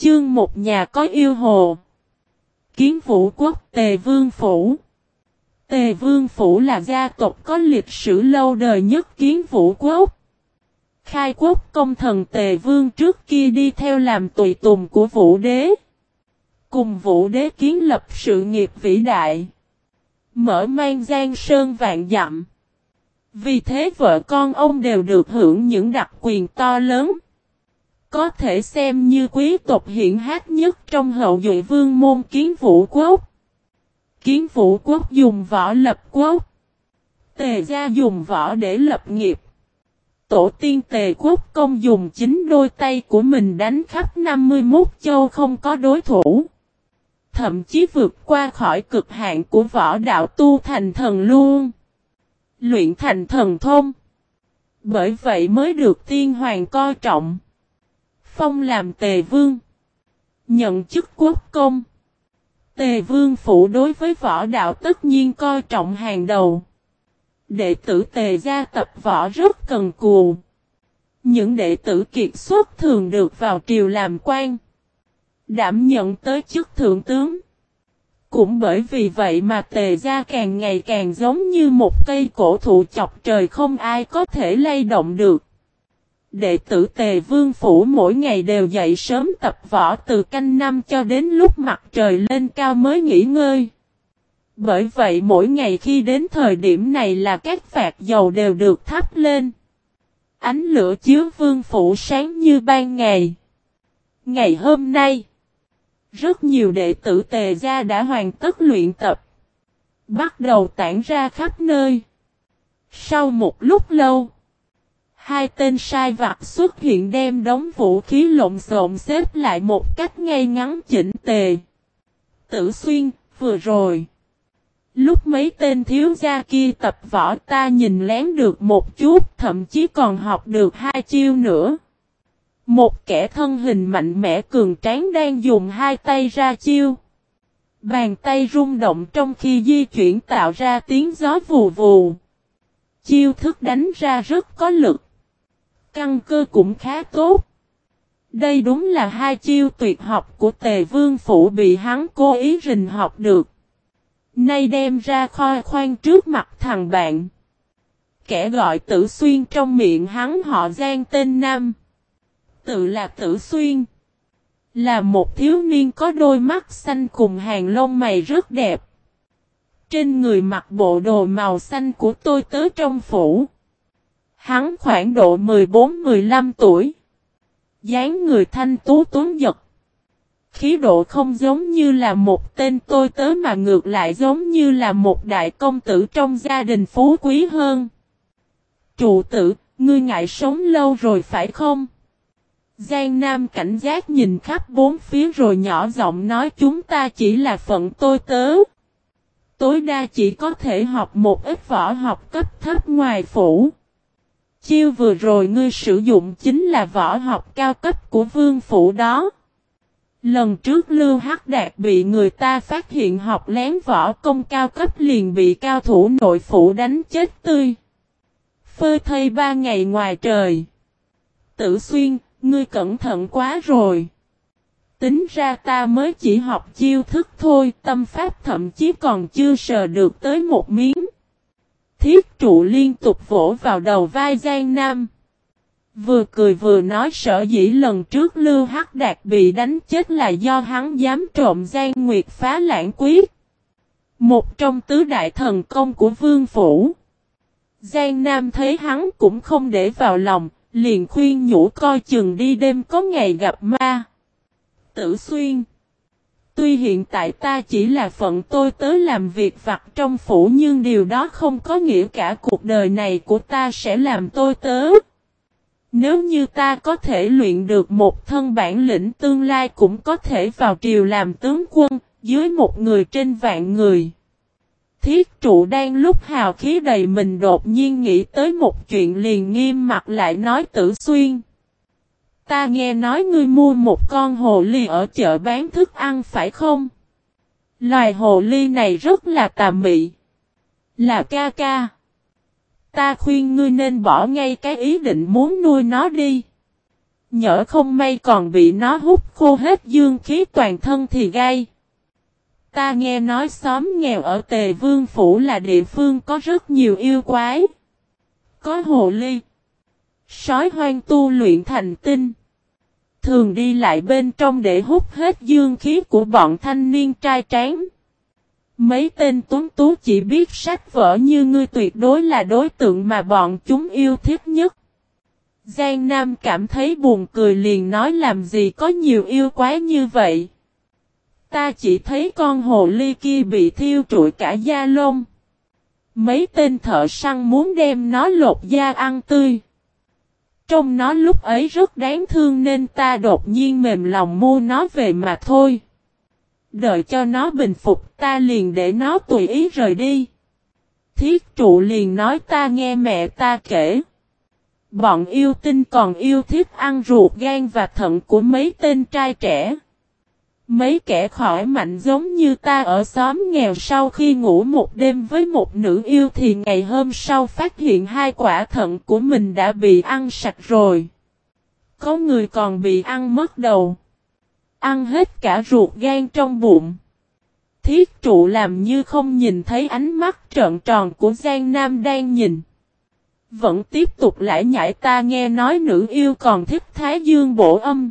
Chương một nhà có yêu hồ. Kiến vũ quốc, Tề Vương Phủ. Tề Vương Phủ là gia tộc có lịch sử lâu đời nhất kiến vũ quốc. Khai quốc công thần Tề Vương trước kia đi theo làm tùy tùng của vũ đế. Cùng vũ đế kiến lập sự nghiệp vĩ đại. Mở mang giang sơn vạn dặm. Vì thế vợ con ông đều được hưởng những đặc quyền to lớn. Có thể xem như quý tộc hiện hát nhất trong hậu duệ vương môn kiến vũ quốc. Kiến vũ quốc dùng võ lập quốc. Tề gia dùng võ để lập nghiệp. Tổ tiên tề quốc công dùng chính đôi tay của mình đánh khắp 51 châu không có đối thủ. Thậm chí vượt qua khỏi cực hạn của võ đạo tu thành thần luôn. Luyện thành thần thông. Bởi vậy mới được tiên hoàng coi trọng. Phong làm tề vương. Nhận chức quốc công. Tề vương phụ đối với võ đạo tất nhiên coi trọng hàng đầu. Đệ tử tề gia tập võ rất cần cù. Những đệ tử kiệt xuất thường được vào triều làm quan. Đảm nhận tới chức thượng tướng. Cũng bởi vì vậy mà tề gia càng ngày càng giống như một cây cổ thụ chọc trời không ai có thể lay động được. Đệ tử Tề Vương Phủ mỗi ngày đều dậy sớm tập võ từ canh năm cho đến lúc mặt trời lên cao mới nghỉ ngơi. Bởi vậy mỗi ngày khi đến thời điểm này là các phạt dầu đều được thắp lên. Ánh lửa chiếu Vương Phủ sáng như ban ngày. Ngày hôm nay, rất nhiều đệ tử Tề Gia đã hoàn tất luyện tập. Bắt đầu tản ra khắp nơi. Sau một lúc lâu, Hai tên sai vặt xuất hiện đem đống vũ khí lộn xộn xếp lại một cách ngay ngắn chỉnh tề. Tử xuyên, vừa rồi. Lúc mấy tên thiếu gia kia tập võ ta nhìn lén được một chút, thậm chí còn học được hai chiêu nữa. Một kẻ thân hình mạnh mẽ cường tráng đang dùng hai tay ra chiêu. Bàn tay rung động trong khi di chuyển tạo ra tiếng gió vù vù. Chiêu thức đánh ra rất có lực. Căn cơ cũng khá tốt. Đây đúng là hai chiêu tuyệt học của tề vương phủ bị hắn cố ý rình học được. Nay đem ra khoai khoan trước mặt thằng bạn. Kẻ gọi tử xuyên trong miệng hắn họ gian tên Nam. Tự là tử xuyên. Là một thiếu niên có đôi mắt xanh cùng hàng lông mày rất đẹp. Trên người mặc bộ đồ màu xanh của tôi tớ trong phủ. Hắn khoảng độ 14-15 tuổi. dáng người thanh tú tuấn giật. Khí độ không giống như là một tên tôi tớ mà ngược lại giống như là một đại công tử trong gia đình phú quý hơn. Trụ tử, ngươi ngại sống lâu rồi phải không? Giang Nam cảnh giác nhìn khắp bốn phía rồi nhỏ giọng nói chúng ta chỉ là phận tôi tớ. Tối đa chỉ có thể học một ít võ học cấp thấp ngoài phủ. Chiêu vừa rồi ngươi sử dụng chính là võ học cao cấp của vương phủ đó. Lần trước Lưu Hắc Đạt bị người ta phát hiện học lén võ công cao cấp liền bị cao thủ nội phủ đánh chết tươi. Phơi thây ba ngày ngoài trời. Tử xuyên, ngươi cẩn thận quá rồi. Tính ra ta mới chỉ học chiêu thức thôi, tâm pháp thậm chí còn chưa sờ được tới một miếng. Thiết trụ liên tục vỗ vào đầu vai Giang Nam. Vừa cười vừa nói sợ dĩ lần trước Lưu Hắc Đạt bị đánh chết là do hắn dám trộm Giang Nguyệt phá lãng quyết. Một trong tứ đại thần công của Vương Phủ. Giang Nam thấy hắn cũng không để vào lòng, liền khuyên nhủ coi chừng đi đêm có ngày gặp ma. Tử Xuyên Tuy hiện tại ta chỉ là phận tôi tới làm việc vặt trong phủ nhưng điều đó không có nghĩa cả cuộc đời này của ta sẽ làm tôi tớ. Nếu như ta có thể luyện được một thân bản lĩnh tương lai cũng có thể vào triều làm tướng quân, dưới một người trên vạn người. Thiết trụ đang lúc hào khí đầy mình đột nhiên nghĩ tới một chuyện liền nghiêm mặt lại nói tử xuyên. Ta nghe nói ngươi mua một con hồ ly ở chợ bán thức ăn, phải không? Loài hồ ly này rất là tà mị. Là ca ca. Ta khuyên ngươi nên bỏ ngay cái ý định muốn nuôi nó đi. Nhỡ không may còn bị nó hút khô hết dương khí toàn thân thì gai. Ta nghe nói xóm nghèo ở Tề Vương Phủ là địa phương có rất nhiều yêu quái. Có hồ ly. Sói hoang tu luyện thành tinh. Thường đi lại bên trong để hút hết dương khí của bọn thanh niên trai tráng. Mấy tên tuấn tú chỉ biết sách vở như ngươi tuyệt đối là đối tượng mà bọn chúng yêu thích nhất. Giang Nam cảm thấy buồn cười liền nói làm gì có nhiều yêu quái như vậy. Ta chỉ thấy con hồ ly kia bị thiêu trụi cả da lông. Mấy tên thợ săn muốn đem nó lột da ăn tươi. Trong nó lúc ấy rất đáng thương nên ta đột nhiên mềm lòng mua nó về mà thôi. Đợi cho nó bình phục, ta liền để nó tùy ý rời đi. Thiết trụ liền nói ta nghe mẹ ta kể. Bọn yêu tinh còn yêu thích ăn ruột gan và thận của mấy tên trai trẻ. Mấy kẻ khỏi mạnh giống như ta ở xóm nghèo sau khi ngủ một đêm với một nữ yêu thì ngày hôm sau phát hiện hai quả thận của mình đã bị ăn sạch rồi. Có người còn bị ăn mất đầu. Ăn hết cả ruột gan trong bụng. Thiết trụ làm như không nhìn thấy ánh mắt trợn tròn của Giang Nam đang nhìn. Vẫn tiếp tục lại nhảy ta nghe nói nữ yêu còn thích Thái Dương bổ âm.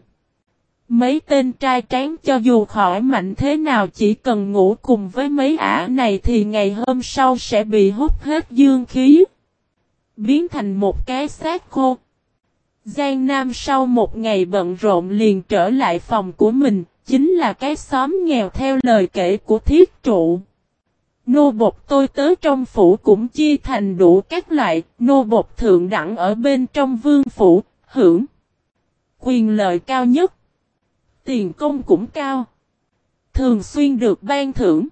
Mấy tên trai tráng cho dù khỏi mạnh thế nào chỉ cần ngủ cùng với mấy ả này thì ngày hôm sau sẽ bị hút hết dương khí. Biến thành một cái xác khô. Giang Nam sau một ngày bận rộn liền trở lại phòng của mình, chính là cái xóm nghèo theo lời kể của thiết trụ. Nô bột tôi tới trong phủ cũng chia thành đủ các loại, nô bột thượng đẳng ở bên trong vương phủ, hưởng. Quyền lợi cao nhất. Tiền công cũng cao. Thường xuyên được ban thưởng.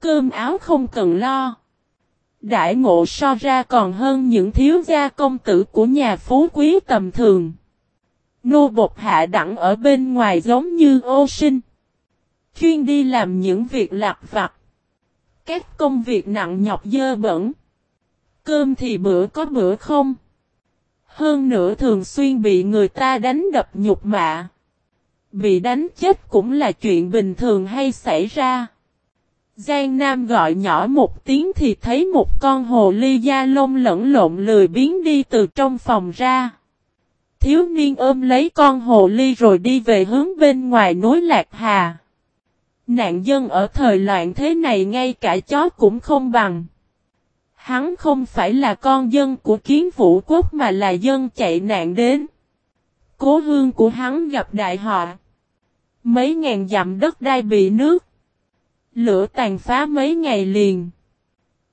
Cơm áo không cần lo. Đại ngộ so ra còn hơn những thiếu gia công tử của nhà phú quý tầm thường. Nô bột hạ đẳng ở bên ngoài giống như ô sinh. Chuyên đi làm những việc lạc vặt. Các công việc nặng nhọc dơ bẩn. Cơm thì bữa có bữa không. Hơn nữa thường xuyên bị người ta đánh đập nhục mạ. Bị đánh chết cũng là chuyện bình thường hay xảy ra. Giang Nam gọi nhỏ một tiếng thì thấy một con hồ ly da lông lẫn lộn lười biến đi từ trong phòng ra. Thiếu niên ôm lấy con hồ ly rồi đi về hướng bên ngoài núi Lạc Hà. Nạn dân ở thời loạn thế này ngay cả chó cũng không bằng. Hắn không phải là con dân của kiến vũ quốc mà là dân chạy nạn đến. Cố hương của hắn gặp đại họa. Mấy ngàn dặm đất đai bị nước. Lửa tàn phá mấy ngày liền.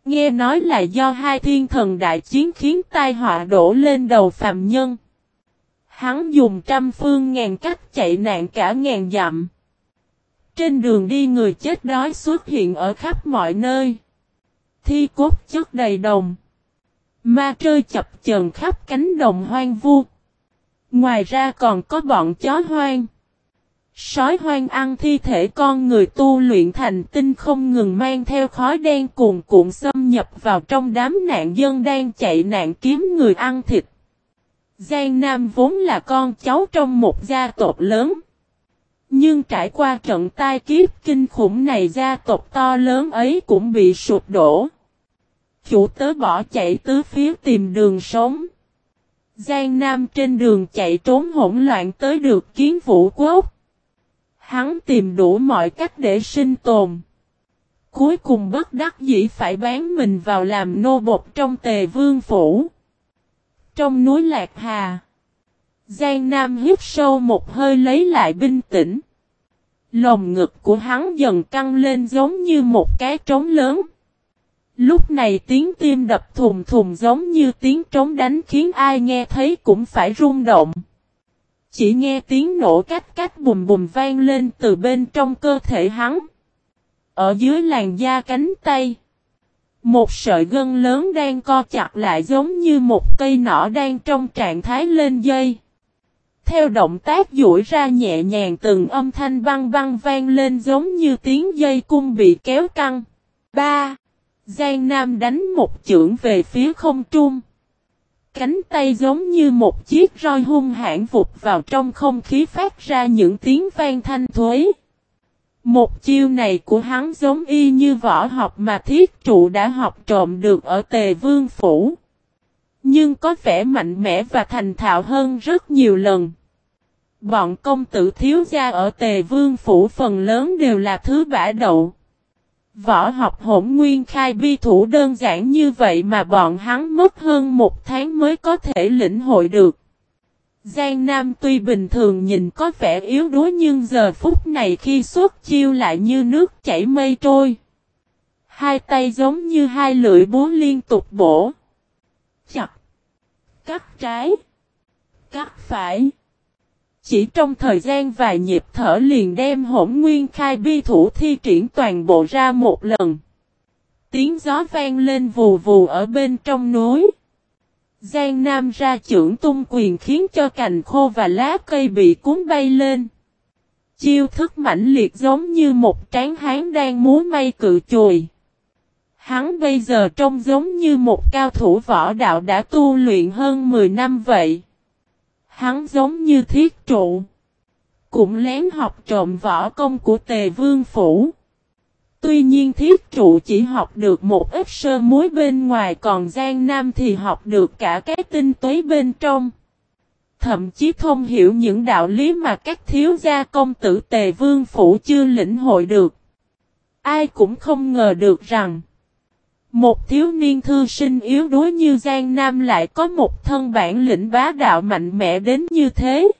Nghe nói là do hai thiên thần đại chiến khiến tai họa đổ lên đầu phạm nhân. Hắn dùng trăm phương ngàn cách chạy nạn cả ngàn dặm. Trên đường đi người chết đói xuất hiện ở khắp mọi nơi. Thi cốt chất đầy đồng. Ma trơi chập chờn khắp cánh đồng hoang vu. Ngoài ra còn có bọn chó hoang. Sói hoang ăn thi thể con người tu luyện thành tinh không ngừng mang theo khói đen cuồn cuộn xâm nhập vào trong đám nạn dân đang chạy nạn kiếm người ăn thịt. Giang Nam vốn là con cháu trong một gia tộc lớn. Nhưng trải qua trận tai kiếp kinh khủng này gia tộc to lớn ấy cũng bị sụp đổ. Chủ tớ bỏ chạy tứ phía tìm đường sống. Giang Nam trên đường chạy trốn hỗn loạn tới được kiến vũ quốc. Hắn tìm đủ mọi cách để sinh tồn. Cuối cùng bất đắc dĩ phải bán mình vào làm nô bột trong tề vương phủ. Trong núi Lạc Hà. Giang Nam hít sâu một hơi lấy lại bình tĩnh. Lồng ngực của hắn dần căng lên giống như một cái trống lớn. Lúc này tiếng tim đập thùng thùng giống như tiếng trống đánh khiến ai nghe thấy cũng phải rung động. Chỉ nghe tiếng nổ cách cách bùm bùm vang lên từ bên trong cơ thể hắn. Ở dưới làn da cánh tay. Một sợi gân lớn đang co chặt lại giống như một cây nỏ đang trong trạng thái lên dây. Theo động tác duỗi ra nhẹ nhàng từng âm thanh băng băng vang lên giống như tiếng dây cung bị kéo căng. 3. Giang Nam đánh một chưởng về phía không trung. Cánh tay giống như một chiếc roi hung hãn vụt vào trong không khí phát ra những tiếng vang thanh thuế. Một chiêu này của hắn giống y như võ học mà thiết trụ đã học trộm được ở tề vương phủ. Nhưng có vẻ mạnh mẽ và thành thạo hơn rất nhiều lần. Bọn công tử thiếu gia ở tề vương phủ phần lớn đều là thứ bả đậu. Võ học hỗn nguyên khai bi thủ đơn giản như vậy mà bọn hắn mất hơn một tháng mới có thể lĩnh hội được. Giang Nam tuy bình thường nhìn có vẻ yếu đuối nhưng giờ phút này khi xuất chiêu lại như nước chảy mây trôi. Hai tay giống như hai lưỡi búa liên tục bổ. Chặt. Cắt trái. Cắt phải. Chỉ trong thời gian vài nhịp thở liền đem hỗn nguyên khai bi thủ thi triển toàn bộ ra một lần. Tiếng gió vang lên vù vù ở bên trong núi. Giang Nam ra trưởng tung quyền khiến cho cành khô và lá cây bị cuốn bay lên. Chiêu thức mãnh liệt giống như một tráng hán đang múa may cự chùi. Hắn bây giờ trông giống như một cao thủ võ đạo đã tu luyện hơn 10 năm vậy. Hắn giống như thiết trụ. Cũng lén học trộm võ công của tề vương phủ. Tuy nhiên thiết trụ chỉ học được một ít sơ muối bên ngoài, còn Giang Nam thì học được cả cái tinh túy bên trong. Thậm chí không hiểu những đạo lý mà các thiếu gia công tử tề vương phủ chưa lĩnh hội được. Ai cũng không ngờ được rằng một thiếu niên thư sinh yếu đuối như Giang Nam lại có một thân bản lĩnh bá đạo mạnh mẽ đến như thế.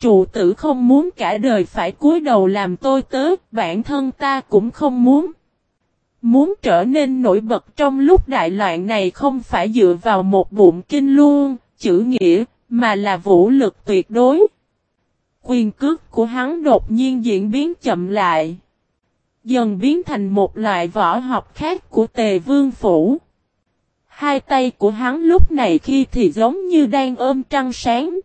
Trụ tử không muốn cả đời phải cúi đầu làm tôi tớ, bản thân ta cũng không muốn. Muốn trở nên nổi bật trong lúc đại loạn này không phải dựa vào một bụng kinh luôn, chữ nghĩa, mà là vũ lực tuyệt đối. Quyền cước của hắn đột nhiên diễn biến chậm lại dần biến thành một loại võ học khác của tề vương phủ. Hai tay của hắn lúc này khi thì giống như đang ôm trăng sáng.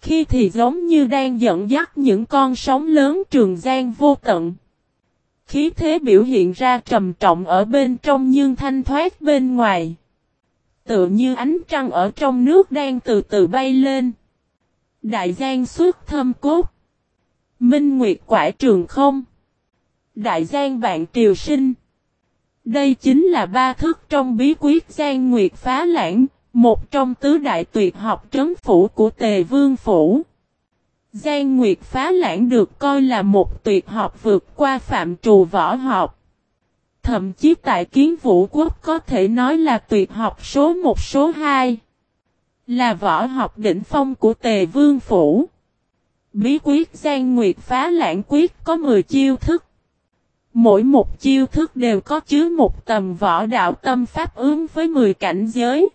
Khi thì giống như đang dẫn dắt những con sóng lớn trường gian vô tận. Khí thế biểu hiện ra trầm trọng ở bên trong nhưng thanh thoát bên ngoài. Tựa như ánh trăng ở trong nước đang từ từ bay lên. Đại giang suốt thâm cốt. Minh Nguyệt quải trường không. Đại Giang bạn triều sinh. Đây chính là ba thức trong bí quyết Giang Nguyệt phá lãng, một trong tứ đại tuyệt học trấn phủ của Tề Vương Phủ. Giang Nguyệt phá lãng được coi là một tuyệt học vượt qua phạm trù võ học. Thậm chí tại kiến vũ quốc có thể nói là tuyệt học số một số hai. Là võ học đỉnh phong của Tề Vương Phủ. Bí quyết Giang Nguyệt phá lãng quyết có 10 chiêu thức. Mỗi một chiêu thức đều có chứa một tầm võ đạo tâm pháp ứng với 10 cảnh giới.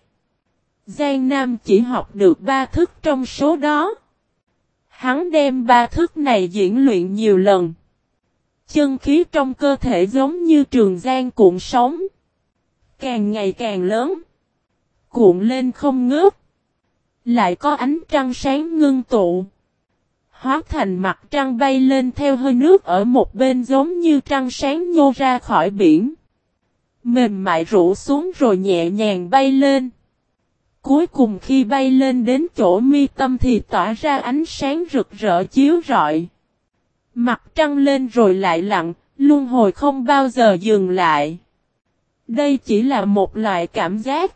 Giang Nam chỉ học được ba thức trong số đó. Hắn đem ba thức này diễn luyện nhiều lần. Chân khí trong cơ thể giống như trường giang cuộn sóng. Càng ngày càng lớn. Cuộn lên không ngớt. Lại có ánh trăng sáng ngưng tụ hóa thành mặt trăng bay lên theo hơi nước ở một bên giống như trăng sáng nhô ra khỏi biển. Mềm mại rủ xuống rồi nhẹ nhàng bay lên. Cuối cùng khi bay lên đến chỗ mi tâm thì tỏa ra ánh sáng rực rỡ chiếu rọi. Mặt trăng lên rồi lại lặng, luân hồi không bao giờ dừng lại. Đây chỉ là một loại cảm giác.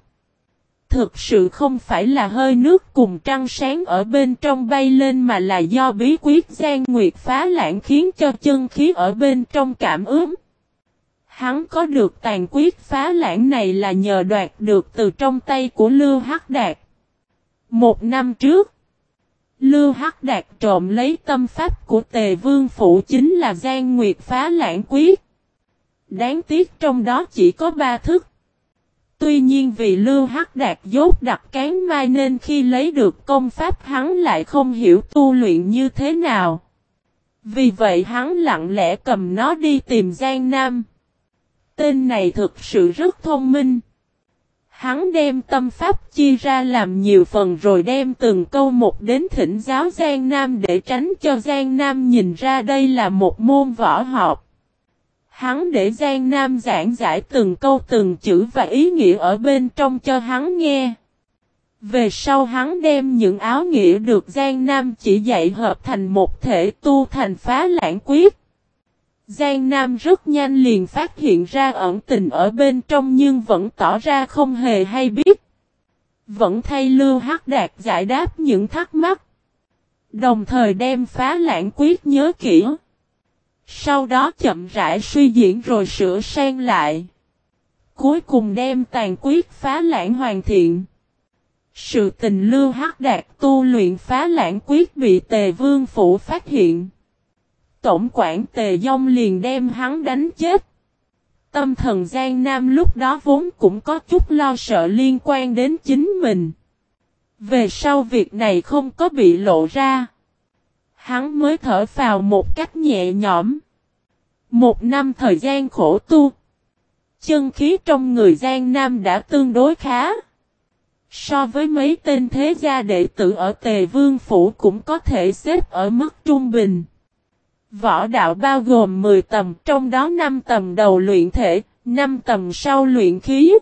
Thực sự không phải là hơi nước cùng trăng sáng ở bên trong bay lên mà là do bí quyết gian nguyệt phá lãng khiến cho chân khí ở bên trong cảm ứng. Hắn có được tàn quyết phá lãng này là nhờ đoạt được từ trong tay của Lưu Hắc Đạt. Một năm trước, Lưu Hắc Đạt trộm lấy tâm pháp của Tề Vương Phụ chính là gian Nguyệt phá lãng quyết. Đáng tiếc trong đó chỉ có ba thức. Tuy nhiên vì Lưu Hắc Đạt dốt đặt cán mai nên khi lấy được công pháp hắn lại không hiểu tu luyện như thế nào. Vì vậy hắn lặng lẽ cầm nó đi tìm Giang Nam. Tên này thực sự rất thông minh. Hắn đem tâm pháp chia ra làm nhiều phần rồi đem từng câu một đến thỉnh giáo Giang Nam để tránh cho Giang Nam nhìn ra đây là một môn võ học. Hắn để Giang Nam giảng giải từng câu từng chữ và ý nghĩa ở bên trong cho hắn nghe. Về sau hắn đem những áo nghĩa được Giang Nam chỉ dạy hợp thành một thể tu thành phá lãng quyết. Giang Nam rất nhanh liền phát hiện ra ẩn tình ở bên trong nhưng vẫn tỏ ra không hề hay biết. Vẫn thay Lưu Hắc Đạt giải đáp những thắc mắc. Đồng thời đem phá lãng quyết nhớ kỹ. Sau đó chậm rãi suy diễn rồi sửa sang lại. Cuối cùng đem tàn quyết phá lãng hoàn thiện. Sự tình lưu hắc đạt tu luyện phá lãng quyết bị tề vương phủ phát hiện. Tổng quản tề dông liền đem hắn đánh chết. Tâm thần Giang Nam lúc đó vốn cũng có chút lo sợ liên quan đến chính mình. Về sau việc này không có bị lộ ra. Hắn mới thở vào một cách nhẹ nhõm. Một năm thời gian khổ tu. Chân khí trong người Giang Nam đã tương đối khá. So với mấy tên thế gia đệ tử ở Tề Vương Phủ cũng có thể xếp ở mức trung bình. Võ đạo bao gồm 10 tầm, trong đó 5 tầm đầu luyện thể, 5 tầm sau luyện khí.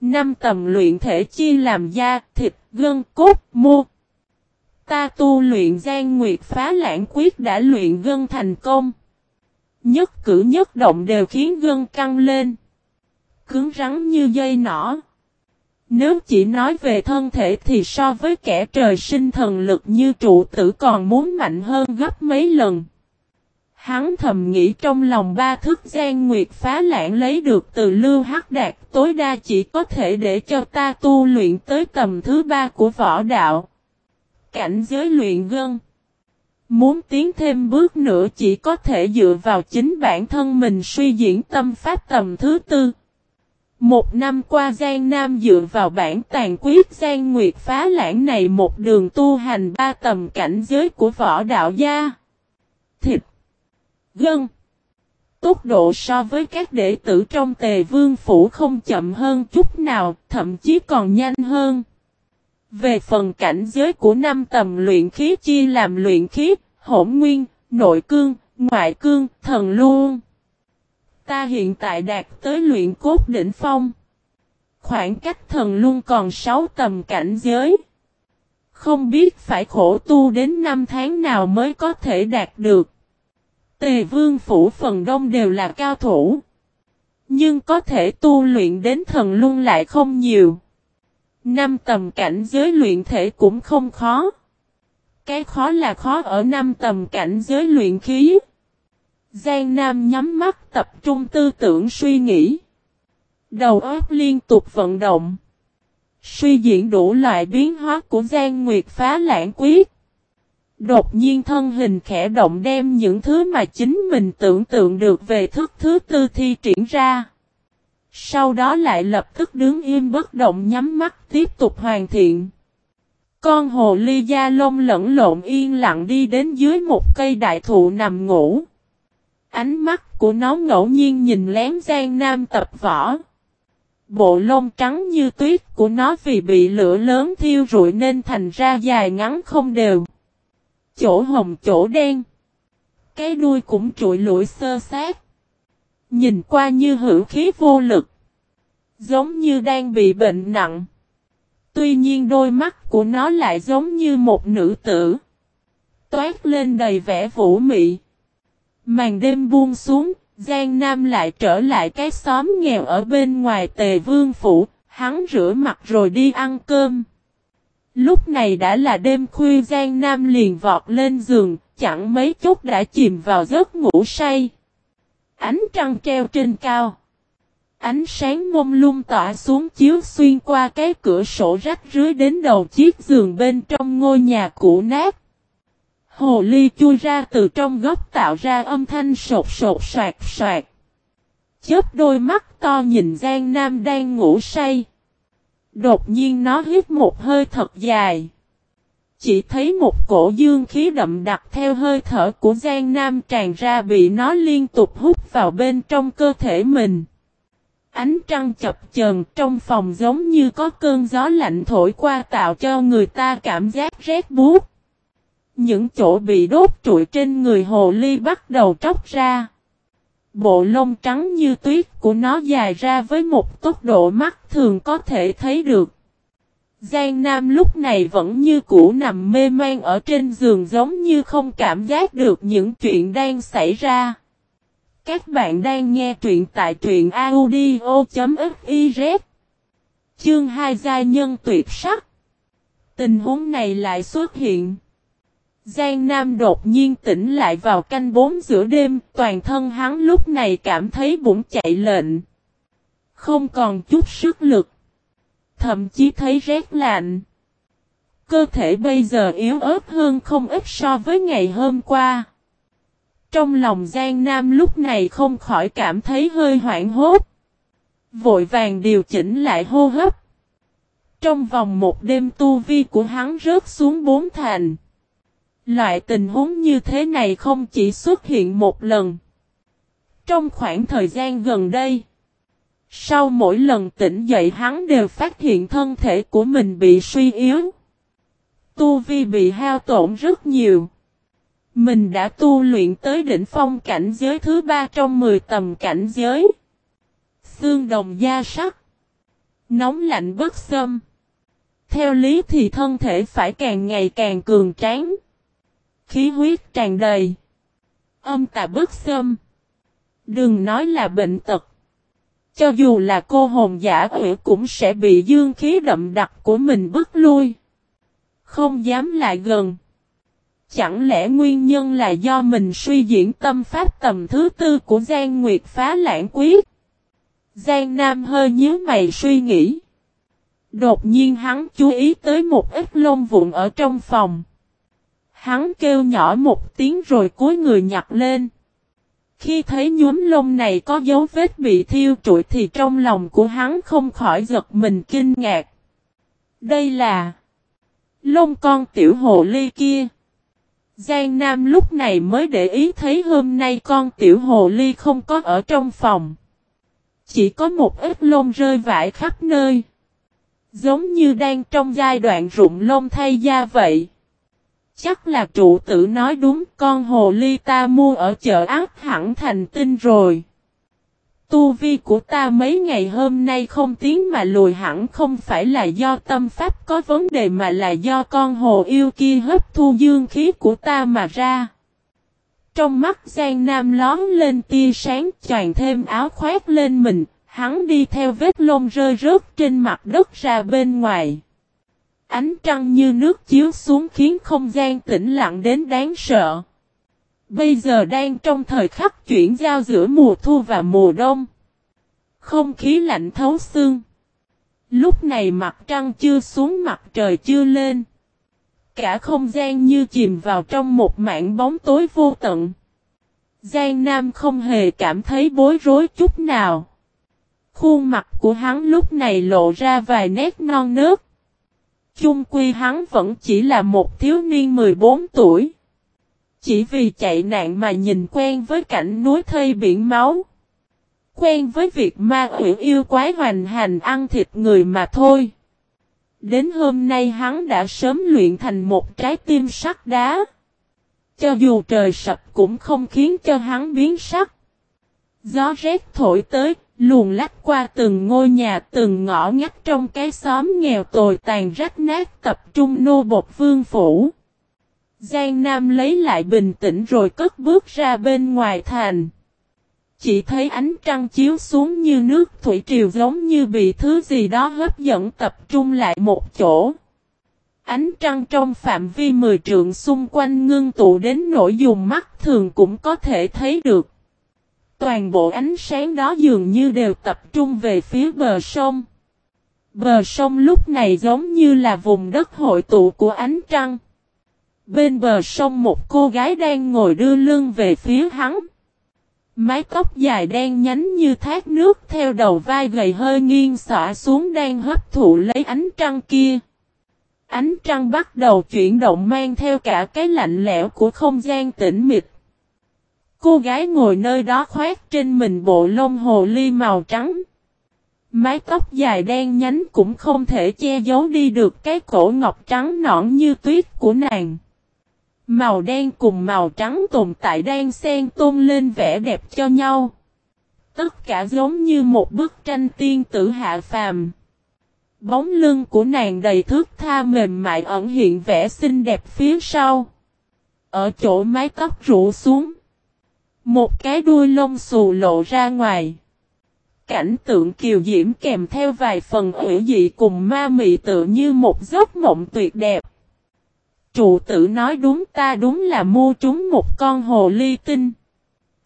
5 tầm luyện thể chia làm da, thịt, gân, cốt, mô. Ta tu luyện gian nguyệt phá lãng quyết đã luyện gân thành công. Nhất cử nhất động đều khiến gân căng lên. Cứng rắn như dây nỏ. Nếu chỉ nói về thân thể thì so với kẻ trời sinh thần lực như trụ tử còn muốn mạnh hơn gấp mấy lần. Hắn thầm nghĩ trong lòng ba thức gian nguyệt phá lãng lấy được từ lưu hắc đạt, tối đa chỉ có thể để cho ta tu luyện tới tầm thứ ba của võ đạo. Cảnh giới luyện gân. Muốn tiến thêm bước nữa chỉ có thể dựa vào chính bản thân mình suy diễn tâm pháp tầm thứ tư. Một năm qua Giang Nam dựa vào bản tàn quyết Giang Nguyệt phá lãng này một đường tu hành ba tầm cảnh giới của võ đạo gia. Thịt. Gân. Tốc độ so với các đệ tử trong tề vương phủ không chậm hơn chút nào, thậm chí còn nhanh hơn. Về phần cảnh giới của năm tầm luyện khí chia làm luyện khí, hỗn nguyên, nội cương, ngoại cương, thần luôn. Ta hiện tại đạt tới luyện cốt đỉnh phong. Khoảng cách thần luôn còn 6 tầm cảnh giới. Không biết phải khổ tu đến năm tháng nào mới có thể đạt được. Tề vương phủ phần đông đều là cao thủ. Nhưng có thể tu luyện đến thần luôn lại không nhiều. Năm tầm cảnh giới luyện thể cũng không khó. Cái khó là khó ở năm tầm cảnh giới luyện khí. Giang Nam nhắm mắt tập trung tư tưởng suy nghĩ. Đầu óc liên tục vận động. Suy diễn đủ loại biến hóa của Giang Nguyệt phá lãng quyết. Đột nhiên thân hình khẽ động đem những thứ mà chính mình tưởng tượng được về thức thứ tư thi triển ra. Sau đó lại lập tức đứng im bất động nhắm mắt tiếp tục hoàn thiện. Con hồ ly da lông lẫn lộn yên lặng đi đến dưới một cây đại thụ nằm ngủ. Ánh mắt của nó ngẫu nhiên nhìn lén Giang Nam tập võ. Bộ lông trắng như tuyết của nó vì bị lửa lớn thiêu rụi nên thành ra dài ngắn không đều. Chỗ hồng, chỗ đen. Cái đuôi cũng trụi lụi sơ sát. Nhìn qua như hữu khí vô lực. Giống như đang bị bệnh nặng. Tuy nhiên đôi mắt của nó lại giống như một nữ tử. Toát lên đầy vẻ vũ mị. Màn đêm buông xuống, Giang Nam lại trở lại cái xóm nghèo ở bên ngoài tề vương phủ, hắn rửa mặt rồi đi ăn cơm. Lúc này đã là đêm khuya Giang Nam liền vọt lên giường, chẳng mấy chút đã chìm vào giấc ngủ say. Ánh trăng treo trên cao. Ánh sáng mông lung tỏa xuống chiếu xuyên qua cái cửa sổ rách rưới đến đầu chiếc giường bên trong ngôi nhà cũ nát. Hồ ly chui ra từ trong góc tạo ra âm thanh sột sột soạt soạt. Chớp đôi mắt to nhìn Giang Nam đang ngủ say. Đột nhiên nó hít một hơi thật dài. Chỉ thấy một cổ dương khí đậm đặc theo hơi thở của Giang Nam tràn ra bị nó liên tục hút vào bên trong cơ thể mình. Ánh trăng chập chờn trong phòng giống như có cơn gió lạnh thổi qua tạo cho người ta cảm giác rét buốt. Những chỗ bị đốt trụi trên người hồ ly bắt đầu tróc ra. Bộ lông trắng như tuyết của nó dài ra với một tốc độ mắt thường có thể thấy được. Giang Nam lúc này vẫn như cũ nằm mê man ở trên giường giống như không cảm giác được những chuyện đang xảy ra. Các bạn đang nghe truyện tại truyện audio.fiz Chương 2 gia nhân tuyệt sắc Tình huống này lại xuất hiện. Giang Nam đột nhiên tỉnh lại vào canh bốn giữa đêm, toàn thân hắn lúc này cảm thấy bụng chạy lệnh. Không còn chút sức lực. Thậm chí thấy rét lạnh. Cơ thể bây giờ yếu ớt hơn không ít so với ngày hôm qua. Trong lòng Giang Nam lúc này không khỏi cảm thấy hơi hoảng hốt. Vội vàng điều chỉnh lại hô hấp. Trong vòng một đêm tu vi của hắn rớt xuống bốn thành. Loại tình huống như thế này không chỉ xuất hiện một lần. Trong khoảng thời gian gần đây, sau mỗi lần tỉnh dậy hắn đều phát hiện thân thể của mình bị suy yếu. Tu vi bị hao tổn rất nhiều. Mình đã tu luyện tới đỉnh phong cảnh giới thứ ba trong 10 tầm cảnh giới. Xương đồng da sắc. Nóng lạnh bất xâm. Theo lý thì thân thể phải càng ngày càng cường tráng. Khí huyết tràn đầy. Âm tà bất xâm. Đừng nói là bệnh tật. Cho dù là cô hồn giả quỷ cũng sẽ bị dương khí đậm đặc của mình bức lui. Không dám lại gần. Chẳng lẽ nguyên nhân là do mình suy diễn tâm pháp tầm thứ tư của Giang Nguyệt phá lãng quyết? Giang Nam hơi nhíu mày suy nghĩ. Đột nhiên hắn chú ý tới một ít lông vụn ở trong phòng. Hắn kêu nhỏ một tiếng rồi cúi người nhặt lên. Khi thấy nhóm lông này có dấu vết bị thiêu trụi thì trong lòng của hắn không khỏi giật mình kinh ngạc. Đây là lông con tiểu hồ ly kia. Giang Nam lúc này mới để ý thấy hôm nay con tiểu hồ ly không có ở trong phòng. Chỉ có một ít lông rơi vãi khắp nơi. Giống như đang trong giai đoạn rụng lông thay da vậy. Chắc là trụ tử nói đúng con hồ ly ta mua ở chợ ác hẳn thành tinh rồi. Tu vi của ta mấy ngày hôm nay không tiến mà lùi hẳn không phải là do tâm pháp có vấn đề mà là do con hồ yêu kia hấp thu dương khí của ta mà ra. Trong mắt Giang Nam lón lên tia sáng choàng thêm áo khoác lên mình, hắn đi theo vết lông rơi rớt trên mặt đất ra bên ngoài. Ánh trăng như nước chiếu xuống khiến không gian tĩnh lặng đến đáng sợ. Bây giờ đang trong thời khắc chuyển giao giữa mùa thu và mùa đông. Không khí lạnh thấu xương. Lúc này mặt trăng chưa xuống, mặt trời chưa lên. Cả không gian như chìm vào trong một mảng bóng tối vô tận. Giang Nam không hề cảm thấy bối rối chút nào. Khuôn mặt của hắn lúc này lộ ra vài nét non nớt. Chung quy hắn vẫn chỉ là một thiếu niên 14 tuổi. Chỉ vì chạy nạn mà nhìn quen với cảnh núi thây biển máu. Quen với việc ma quỷ yêu quái hoành hành ăn thịt người mà thôi. Đến hôm nay hắn đã sớm luyện thành một trái tim sắt đá. Cho dù trời sập cũng không khiến cho hắn biến sắc. Gió rét thổi tới, luồn lách qua từng ngôi nhà, từng ngõ ngách trong cái xóm nghèo tồi tàn rách nát tập trung nô bột vương phủ. Giang Nam lấy lại bình tĩnh rồi cất bước ra bên ngoài thành. Chỉ thấy ánh trăng chiếu xuống như nước thủy triều giống như bị thứ gì đó hấp dẫn tập trung lại một chỗ. Ánh trăng trong phạm vi mười trượng xung quanh ngưng tụ đến nỗi dùng mắt thường cũng có thể thấy được. Toàn bộ ánh sáng đó dường như đều tập trung về phía bờ sông. Bờ sông lúc này giống như là vùng đất hội tụ của ánh trăng. Bên bờ sông một cô gái đang ngồi đưa lưng về phía hắn. Mái tóc dài đen nhánh như thác nước theo đầu vai gầy hơi nghiêng xõa xuống đang hấp thụ lấy ánh trăng kia. Ánh trăng bắt đầu chuyển động mang theo cả cái lạnh lẽo của không gian tĩnh mịch. Cô gái ngồi nơi đó khoét trên mình bộ lông hồ ly màu trắng. Mái tóc dài đen nhánh cũng không thể che giấu đi được cái cổ ngọc trắng nõn như tuyết của nàng. Màu đen cùng màu trắng tồn tại đang xen tôn lên vẻ đẹp cho nhau. Tất cả giống như một bức tranh tiên tử hạ phàm. Bóng lưng của nàng đầy thước tha mềm mại ẩn hiện vẻ xinh đẹp phía sau. Ở chỗ mái tóc rủ xuống. Một cái đuôi lông xù lộ ra ngoài. Cảnh tượng kiều diễm kèm theo vài phần hữu dị cùng ma mị tự như một giấc mộng tuyệt đẹp. Trụ tử nói đúng, ta đúng là mua chúng một con hồ ly tinh.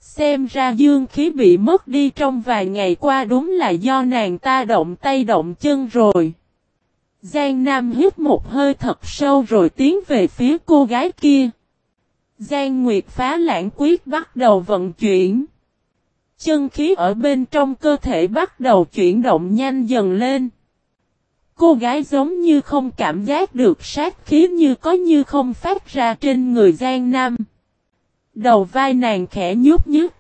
Xem ra dương khí bị mất đi trong vài ngày qua đúng là do nàng ta động tay động chân rồi. Giang Nam hít một hơi thật sâu rồi tiến về phía cô gái kia. Giang Nguyệt phá lãng quyết bắt đầu vận chuyển. Chân khí ở bên trong cơ thể bắt đầu chuyển động nhanh dần lên. Cô gái giống như không cảm giác được sát khí như có như không phát ra trên người Giang Nam. Đầu vai nàng khẽ nhút nhứt.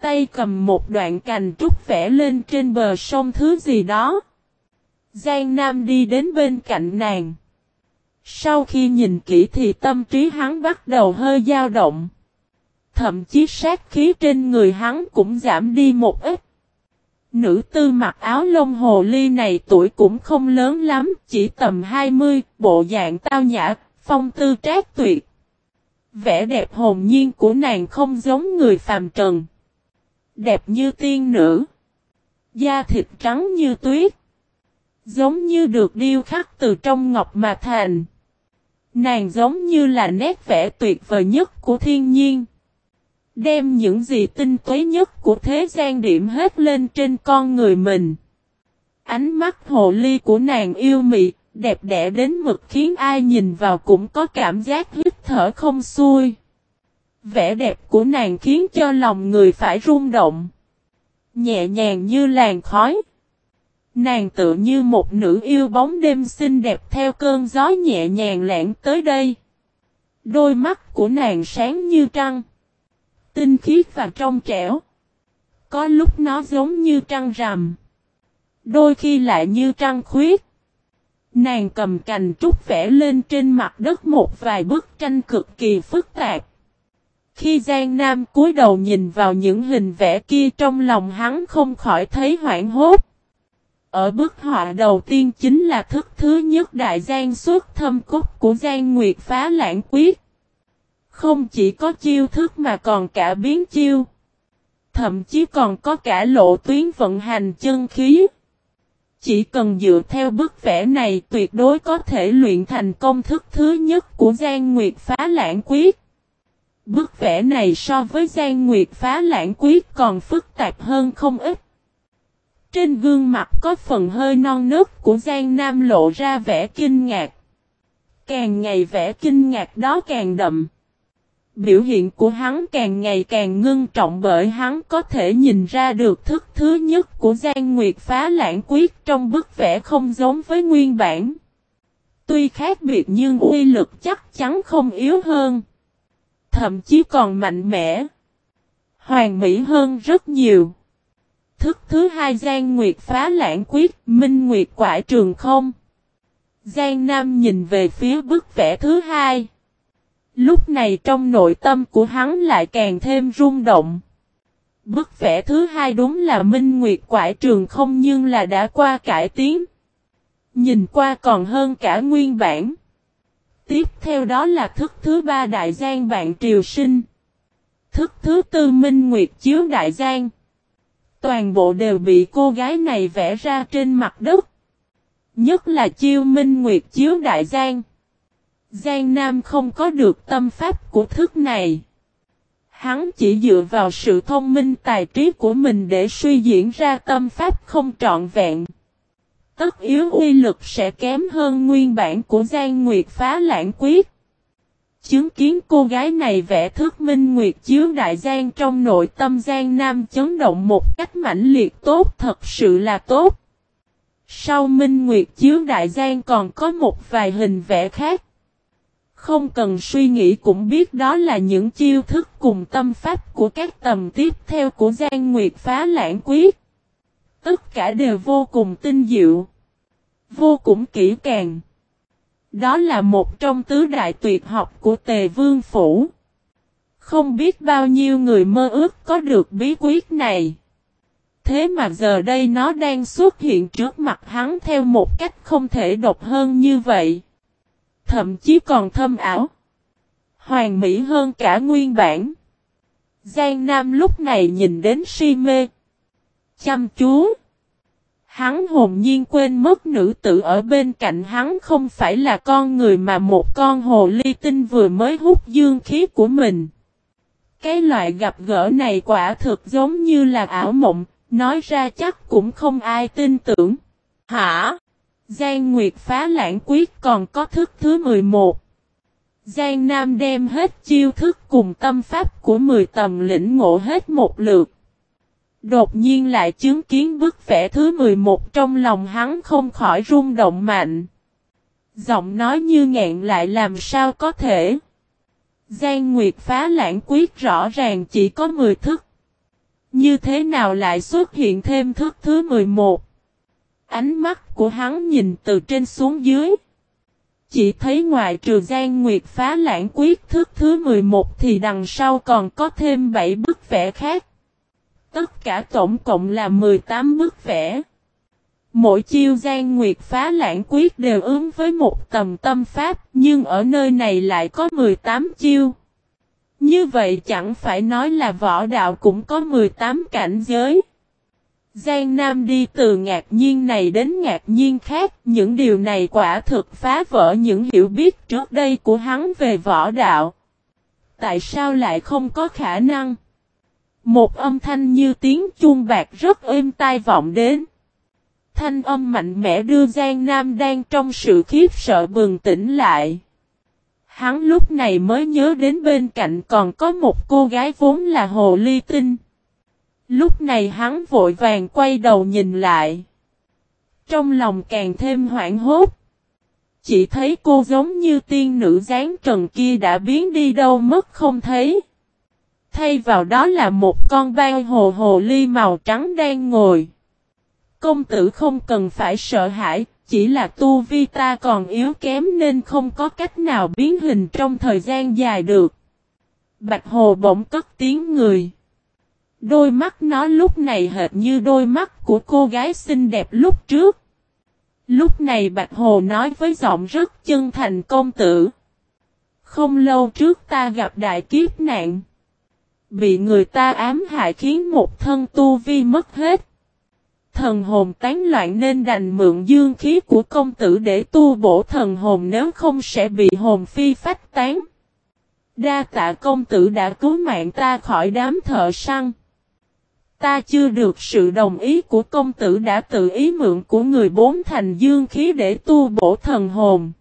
Tay cầm một đoạn cành trúc vẽ lên trên bờ sông thứ gì đó. Giang Nam đi đến bên cạnh nàng. Sau khi nhìn kỹ thì tâm trí hắn bắt đầu hơi dao động. Thậm chí sát khí trên người hắn cũng giảm đi một ít. Nữ tư mặc áo lông hồ ly này tuổi cũng không lớn lắm, chỉ tầm 20, bộ dạng tao nhã, phong tư trác tuyệt. Vẻ đẹp hồn nhiên của nàng không giống người phàm trần. Đẹp như tiên nữ. Da thịt trắng như tuyết. Giống như được điêu khắc từ trong ngọc mà thành. Nàng giống như là nét vẽ tuyệt vời nhất của thiên nhiên. Đem những gì tinh túy nhất của thế gian điểm hết lên trên con người mình. Ánh mắt hồ ly của nàng yêu mị, đẹp đẽ đến mực khiến ai nhìn vào cũng có cảm giác hít thở không xuôi. Vẻ đẹp của nàng khiến cho lòng người phải rung động. Nhẹ nhàng như làn khói. Nàng tự như một nữ yêu bóng đêm xinh đẹp theo cơn gió nhẹ nhàng lãng tới đây. Đôi mắt của nàng sáng như trăng. Tinh khiết và trong trẻo. Có lúc nó giống như trăng rằm. Đôi khi lại như trăng khuyết. Nàng cầm cành trúc vẽ lên trên mặt đất một vài bức tranh cực kỳ phức tạp. Khi Giang Nam cúi đầu nhìn vào những hình vẽ kia trong lòng hắn không khỏi thấy hoảng hốt. Ở bức họa đầu tiên chính là thức thứ nhất đại gian xuất thâm cốt của gian Nguyệt phá lãng quyết. Không chỉ có chiêu thức mà còn cả biến chiêu. Thậm chí còn có cả lộ tuyến vận hành chân khí. Chỉ cần dựa theo bức vẽ này tuyệt đối có thể luyện thành công thức thứ nhất của Giang Nguyệt phá lãng quyết. Bức vẽ này so với Giang Nguyệt phá lãng quyết còn phức tạp hơn không ít. Trên gương mặt có phần hơi non nớt của Giang Nam lộ ra vẻ kinh ngạc. Càng ngày vẻ kinh ngạc đó càng đậm. Biểu hiện của hắn càng ngày càng ngưng trọng bởi hắn có thể nhìn ra được thức thứ nhất của Giang Nguyệt phá lãng quyết trong bức vẽ không giống với nguyên bản. Tuy khác biệt nhưng uy lực chắc chắn không yếu hơn. Thậm chí còn mạnh mẽ. Hoàn mỹ hơn rất nhiều. Thức thứ hai Giang Nguyệt phá lãng quyết, Minh Nguyệt quải trường không. Giang Nam nhìn về phía bức vẽ thứ hai. Lúc này trong nội tâm của hắn lại càng thêm rung động. Bức vẽ thứ hai đúng là Minh Nguyệt quải trường không nhưng là đã qua cải tiến. Nhìn qua còn hơn cả nguyên bản. Tiếp theo đó là thức thứ ba Đại Giang Vạn Triều Sinh. Thức thứ tư Minh Nguyệt Chiếu Đại Giang. Toàn bộ đều bị cô gái này vẽ ra trên mặt đất. Nhất là chiêu Minh Nguyệt Chiếu Đại Giang. Giang Nam không có được tâm pháp của thức này. Hắn chỉ dựa vào sự thông minh tài trí của mình để suy diễn ra tâm pháp không trọn vẹn. Tất yếu uy lực sẽ kém hơn nguyên bản của Giang Nguyệt phá lãng quyết. Chứng kiến cô gái này vẽ thức minh nguyệt chiếu đại giang trong nội tâm Giang Nam chấn động một cách mãnh liệt tốt, thật sự là tốt. Sau minh nguyệt chiếu đại giang còn có một vài hình vẽ khác. Không cần suy nghĩ cũng biết đó là những chiêu thức cùng tâm pháp của các tầm tiếp theo của Giang Nguyệt phá lãng quyết. Tất cả đều vô cùng tinh diệu. Vô cùng kỹ càng. Đó là một trong tứ đại tuyệt học của Tề Vương Phủ. Không biết bao nhiêu người mơ ước có được bí quyết này. thế mà giờ đây nó đang xuất hiện trước mặt hắn theo một cách không thể độc hơn như vậy. Thậm chí còn thâm ảo. Hoàn mỹ hơn cả nguyên bản. Giang Nam lúc này nhìn đến si mê. Chăm chú. Hắn hồn nhiên quên mất nữ tử ở bên cạnh hắn không phải là con người mà một con hồ ly tinh vừa mới hút dương khí của mình. Cái loại gặp gỡ này quả thực giống như là ảo mộng, nói ra chắc cũng không ai tin tưởng. Hả? Giang Nguyệt phá lãng quyết còn có thức thứ 11. Giang Nam đem hết chiêu thức cùng tâm pháp của 10 tầm lĩnh ngộ hết một lượt. Đột nhiên lại chứng kiến bức vẽ thứ 11 trong lòng hắn không khỏi rung động mạnh. Giọng nói như ngẹn lại làm sao có thể. Giang Nguyệt phá lãng quyết rõ ràng chỉ có 10 thức. Như thế nào lại xuất hiện thêm thức thứ 11? Ánh mắt của hắn nhìn từ trên xuống dưới. Chỉ thấy ngoài trừ Giang Nguyệt phá lãng quyết thức thứ 11 thì đằng sau còn có thêm 7 bức vẽ khác. Tất cả tổng cộng là 18 bức vẽ. Mỗi chiêu Giang Nguyệt phá lãng quyết đều ứng với một tầm tâm pháp, nhưng ở nơi này lại có 18 chiêu. Như vậy chẳng phải nói là võ đạo cũng có 18 cảnh giới. Giang Nam đi từ ngạc nhiên này đến ngạc nhiên khác, những điều này quả thực phá vỡ những hiểu biết trước đây của hắn về võ đạo. Tại sao lại không có khả năng? Một âm thanh như tiếng chuông bạc rất êm tai vọng đến. Thanh âm mạnh mẽ đưa Giang Nam đang trong sự khiếp sợ bừng tỉnh lại. Hắn lúc này mới nhớ đến bên cạnh còn có một cô gái vốn là Hồ Ly Tinh. Lúc này hắn vội vàng quay đầu nhìn lại. Trong lòng càng thêm hoảng hốt. Chỉ thấy cô giống như tiên nữ dáng trần kia đã biến đi đâu mất không thấy. Thay vào đó là một con ban hồ hồ ly màu trắng đang ngồi. Công tử không cần phải sợ hãi, chỉ là tu vi ta còn yếu kém nên không có cách nào biến hình trong thời gian dài được. Bạch hồ bỗng cất tiếng người. Đôi mắt nó lúc này hệt như đôi mắt của cô gái xinh đẹp lúc trước. Lúc này Bạch Hồ nói với giọng rất chân thành công tử. Không lâu trước ta gặp đại kiếp nạn. Bị người ta ám hại khiến một thân tu vi mất hết. Thần hồn tán loạn nên đành mượn dương khí của công tử để tu bổ thần hồn nếu không sẽ bị hồn phi phách tán. Đa tạ công tử đã cứu mạng ta khỏi đám thợ săn. Ta chưa được sự đồng ý của công tử đã tự ý mượn của người bốn thành dương khí để tu bổ thần hồn.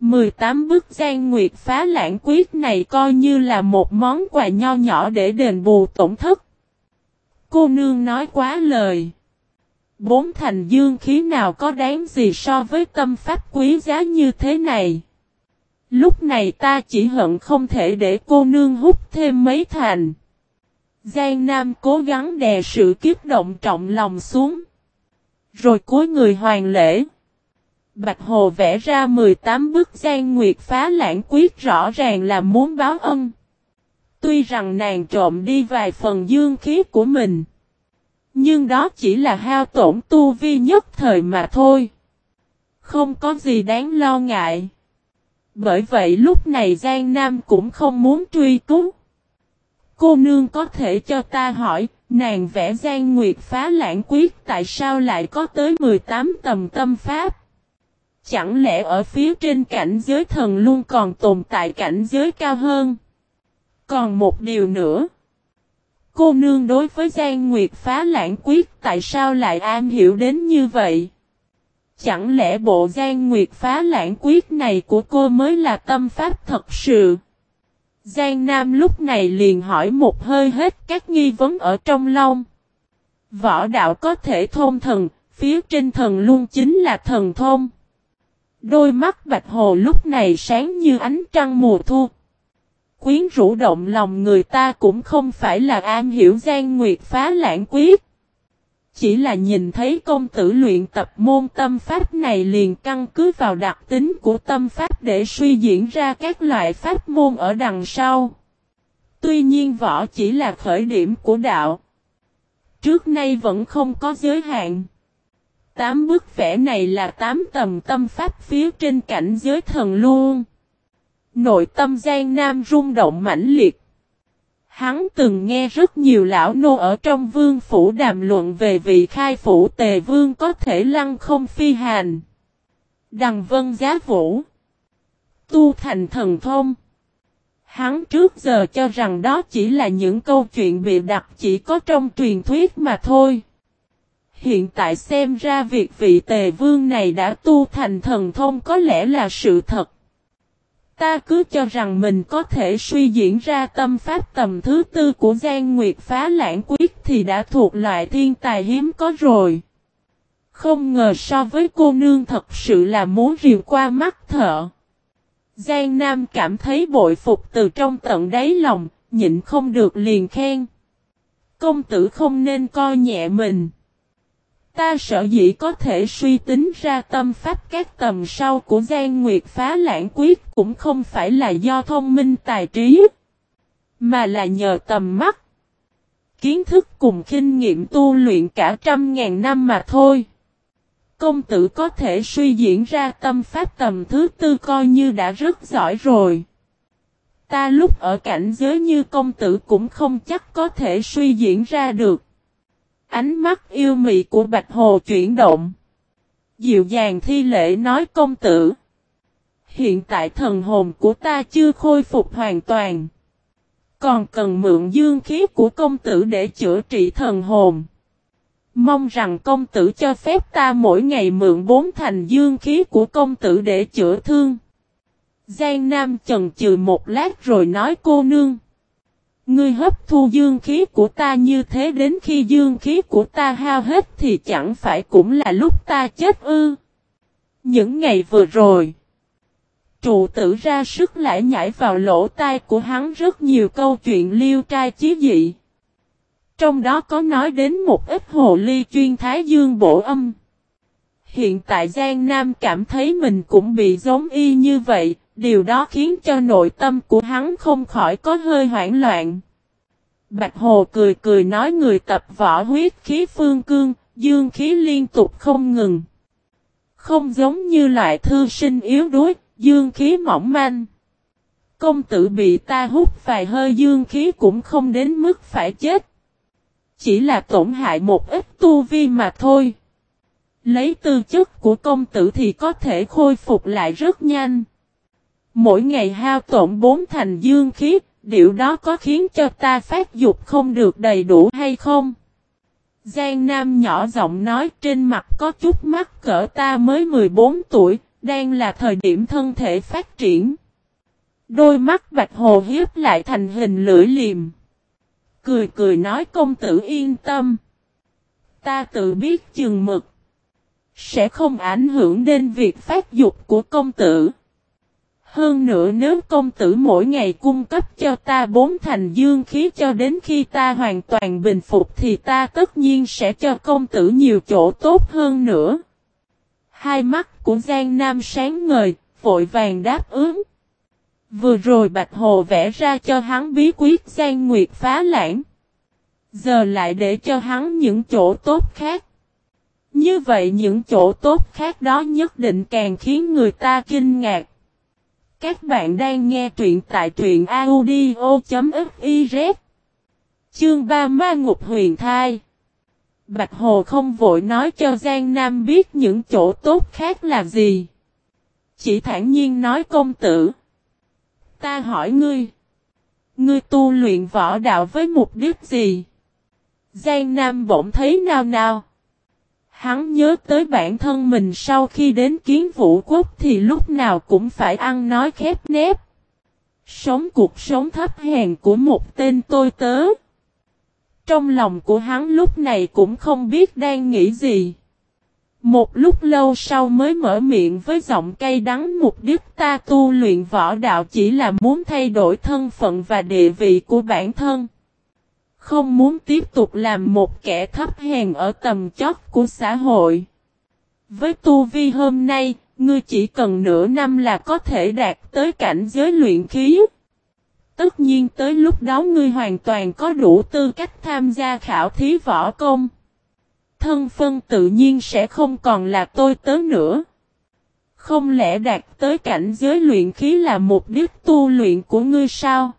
18 bức gian nguyệt phá lãng quyết này coi như là một món quà nho nhỏ để đền bù tổn thất. Cô nương nói quá lời. Bốn thành dương khí nào có đáng gì so với tâm pháp quý giá như thế này. Lúc này ta chỉ hận không thể để cô nương hút thêm mấy thành. Giang Nam cố gắng đè sự kiếp động trọng lòng xuống. Rồi cuối người hoàng lễ. Bạch Hồ vẽ ra 18 bức gian Nguyệt phá lãng quyết rõ ràng là muốn báo ân. Tuy rằng nàng trộm đi vài phần dương khí của mình. Nhưng đó chỉ là hao tổn tu vi nhất thời mà thôi. Không có gì đáng lo ngại. Bởi vậy lúc này Giang Nam cũng không muốn truy cứu. Cô nương có thể cho ta hỏi, nàng vẽ Giang Nguyệt phá lãng quyết tại sao lại có tới 18 tầm tâm pháp? Chẳng lẽ ở phía trên cảnh giới thần luôn còn tồn tại cảnh giới cao hơn? Còn một điều nữa. Cô nương đối với Giang Nguyệt phá lãng quyết tại sao lại am hiểu đến như vậy? Chẳng lẽ bộ Giang Nguyệt phá lãng quyết này của cô mới là tâm pháp thật sự? Giang Nam lúc này liền hỏi một hơi hết các nghi vấn ở trong lòng. Võ đạo có thể thôn thần, phía trên thần luôn chính là thần thông. Đôi mắt bạch hồ lúc này sáng như ánh trăng mùa thu. Quyến rũ động lòng người ta cũng không phải là an hiểu gian Nguyệt phá lãng quyết. Chỉ là nhìn thấy công tử luyện tập môn tâm pháp này liền căn cứ vào đặc tính của tâm pháp để suy diễn ra các loại pháp môn ở đằng sau. Tuy nhiên võ chỉ là khởi điểm của đạo. trước nay vẫn không có giới hạn. Tám bức vẽ này là tám tầm tâm pháp phía trên cảnh giới thần luôn. Nội tâm Giang Nam rung động mãnh liệt. Hắn từng nghe rất nhiều lão nô ở trong vương phủ đàm luận về vị khai phủ tề vương có thể lăng không phi hành. Đằng vân giá vũ. Tu thành thần thông. Hắn trước giờ cho rằng đó chỉ là những câu chuyện bị đặt chỉ có trong truyền thuyết mà thôi. Hiện tại xem ra việc vị tề vương này đã tu thành thần thông có lẽ là sự thật. Ta cứ cho rằng mình có thể suy diễn ra tâm pháp tầm thứ tư của Giang Nguyệt phá lãng quyết thì đã thuộc loại thiên tài hiếm có rồi. Không ngờ so với cô nương thật sự là muốn rìu qua mắt thợ. Giang Nam cảm thấy bội phục từ trong tận đáy lòng, nhịn không được liền khen. Công tử không nên coi nhẹ mình. Ta sợ dĩ có thể suy tính ra tâm pháp các tầm sau của Giang Nguyệt phá lãng quyết cũng không phải là do thông minh tài trí, mà là nhờ tầm mắt, kiến thức cùng kinh nghiệm tu luyện cả trăm ngàn năm mà thôi. Công tử có thể suy diễn ra tâm pháp tầm thứ tư coi như đã rất giỏi rồi. Ta lúc ở cảnh giới như công tử cũng không chắc có thể suy diễn ra được. Ánh mắt yêu mị của Bạch Hồ chuyển động. Dịu dàng thi lễ nói, công tử. Hiện tại thần hồn của ta chưa khôi phục hoàn toàn. Còn cần mượn dương khí của công tử để chữa trị thần hồn. Mong rằng công tử cho phép ta mỗi ngày mượn bốn thành dương khí của công tử để chữa thương. Giang Nam chần chừ một lát rồi nói, cô nương. Ngươi hấp thu dương khí của ta như thế đến khi dương khí của ta hao hết thì chẳng phải cũng là lúc ta chết ư. Những ngày vừa rồi, trụ tử ra sức lại nhảy vào lỗ tai của hắn rất nhiều câu chuyện liêu trai chí dị. Trong đó có nói đến một ít hồ ly chuyên thái dương bổ âm. Hiện tại Giang Nam cảm thấy mình cũng bị giống y như vậy, điều đó khiến cho nội tâm của hắn không khỏi có hơi hoảng loạn. Bạch Hồ cười cười nói người tập võ huyết khí phương cương, dương khí liên tục không ngừng. Không giống như loại thư sinh yếu đuối, dương khí mỏng manh. Công tử bị ta hút vài hơi dương khí cũng không đến mức phải chết. Chỉ là tổn hại một ít tu vi mà thôi. Lấy tư chất của công tử thì có thể khôi phục lại rất nhanh. Mỗi ngày hao tổn bốn thành dương khí, điều đó có khiến cho ta phát dục không được đầy đủ hay không? Giang Nam nhỏ giọng nói trên mặt có chút mắt cỡ ta mới 14 tuổi, đang là thời điểm thân thể phát triển. Đôi mắt bạch hồ hiếp lại thành hình lưỡi liềm. Cười cười nói công tử yên tâm. Ta tự biết chừng mực. Sẽ không ảnh hưởng đến việc phát dục của công tử. Hơn nữa nếu công tử mỗi ngày cung cấp cho ta bốn thành dương khí cho đến khi ta hoàn toàn bình phục thì ta tất nhiên sẽ cho công tử nhiều chỗ tốt hơn nữa. Hai mắt của Giang Nam sáng ngời, vội vàng đáp ứng. Vừa rồi Bạch Hồ vẽ ra cho hắn bí quyết Giang Nguyệt phá lãng. Giờ lại để cho hắn những chỗ tốt khác. Như vậy những chỗ tốt khác đó nhất định càng khiến người ta kinh ngạc. Các bạn đang nghe truyện tại truyện audio.fiz Chương 3 Ma Ngục Huyền Thai Bạch Hồ không vội nói cho Giang Nam biết những chỗ tốt khác là gì. Chỉ thản nhiên nói công tử. Ta hỏi ngươi. Ngươi tu luyện võ đạo với mục đích gì? Giang Nam bỗng thấy nào nào. Hắn nhớ tới bản thân mình sau khi đến kiến vũ quốc thì lúc nào cũng phải ăn nói khép nép. Sống cuộc sống thấp hèn của một tên tôi tớ. Trong lòng của hắn lúc này cũng không biết đang nghĩ gì. Một lúc lâu sau mới mở miệng với giọng cay đắng mục đích ta tu luyện võ đạo chỉ là muốn thay đổi thân phận và địa vị của bản thân. Không muốn tiếp tục làm một kẻ thấp hèn ở tầm chót của xã hội. Với tu vi hôm nay, ngươi chỉ cần nửa năm là có thể đạt tới cảnh giới luyện khí. Tất nhiên tới lúc đó ngươi hoàn toàn có đủ tư cách tham gia khảo thí võ công. Thân phân tự nhiên sẽ không còn là tôi tớ nữa. Không lẽ đạt tới cảnh giới luyện khí là mục đích tu luyện của ngươi sao?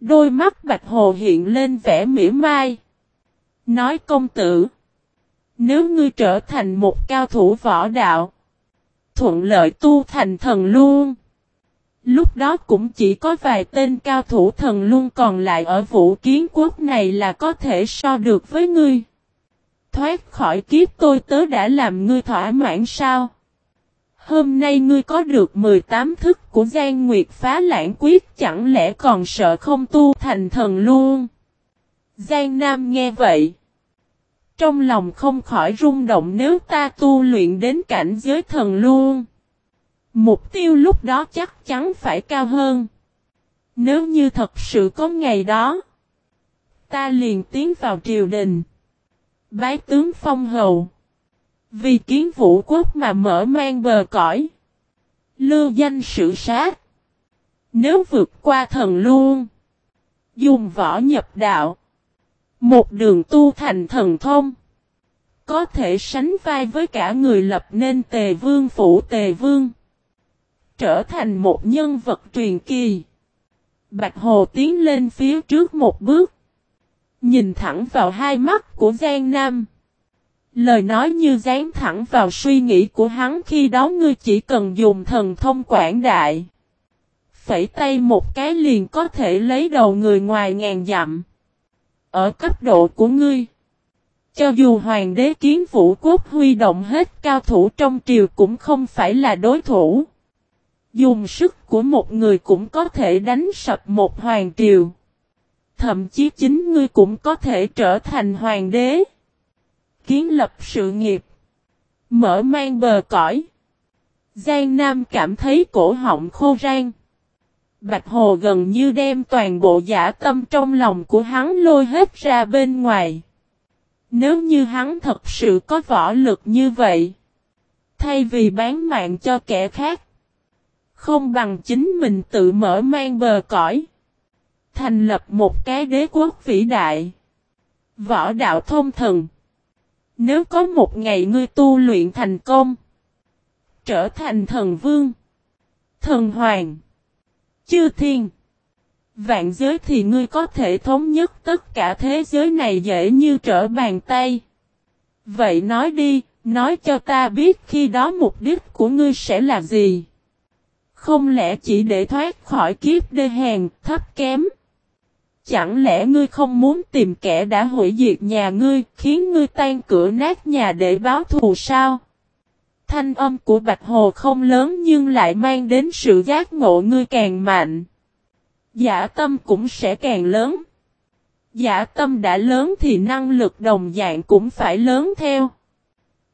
Đôi mắt Bạch Hồ hiện lên vẻ mỉa mai. Nói công tử. Nếu ngươi trở thành một cao thủ võ đạo. Thuận lợi tu thành thần luôn. Lúc đó cũng chỉ có vài tên cao thủ thần luôn còn lại ở vũ kiến quốc này là có thể so được với ngươi. Thoát khỏi kiếp tôi tớ đã làm ngươi thỏa mãn sao? Hôm nay ngươi có được 18 thức của Giang Nguyệt phá lãng quyết, chẳng lẽ còn sợ không tu thành thần luôn? Giang Nam nghe vậy. Trong lòng không khỏi rung động nếu ta tu luyện đến cảnh giới thần luôn. Mục tiêu lúc đó chắc chắn phải cao hơn. Nếu như thật sự có ngày đó. Ta liền tiến vào triều đình. Bái tướng phong hầu. Vì kiến vũ quốc mà mở mang bờ cõi. Lưu danh sự sát. Nếu vượt qua thần luôn. Dùng võ nhập đạo. Một đường tu thành thần thông. Có thể sánh vai với cả người lập nên tề vương phủ tề vương. Trở thành một nhân vật truyền kỳ. Bạch Hồ tiến lên phía trước một bước. Nhìn thẳng vào hai mắt của Giang Nam. Lời nói như dán thẳng vào suy nghĩ của hắn khi đó ngươi chỉ cần dùng thần thông quảng đại. Phẩy tay một cái liền có thể lấy đầu người ngoài ngàn dặm. Ở cấp độ của ngươi. Cho dù hoàng đế kiến vũ quốc huy động hết cao thủ trong triều cũng không phải là đối thủ. Dùng sức của một người cũng có thể đánh sập một hoàng triều. Thậm chí chính ngươi cũng có thể trở thành hoàng đế kiến lập sự nghiệp. Mở mang bờ cõi. Giang Nam cảm thấy cổ họng khô rang. Bạch Hồ gần như đem toàn bộ giả tâm trong lòng của hắn lôi hết ra bên ngoài. Nếu như hắn thật sự có võ lực như vậy. Thay vì bán mạng cho kẻ khác. Không bằng chính mình tự mở mang bờ cõi. Thành lập một cái đế quốc vĩ đại. Võ đạo thông thần. Nếu có một ngày ngươi tu luyện thành công, trở thành thần vương, thần hoàng, chư thiên, vạn giới thì ngươi có thể thống nhất tất cả thế giới này dễ như trở bàn tay. Vậy nói đi, nói cho ta biết khi đó mục đích của ngươi sẽ là gì? Không lẽ chỉ để thoát khỏi kiếp đê hèn, thấp kém? Chẳng lẽ ngươi không muốn tìm kẻ đã hủy diệt nhà ngươi, khiến ngươi tan cửa nát nhà để báo thù sao? Thanh âm của Bạch Hồ không lớn nhưng lại mang đến sự giác ngộ ngươi càng mạnh. Giả tâm cũng sẽ càng lớn. Giả tâm đã lớn thì năng lực đồng dạng cũng phải lớn theo.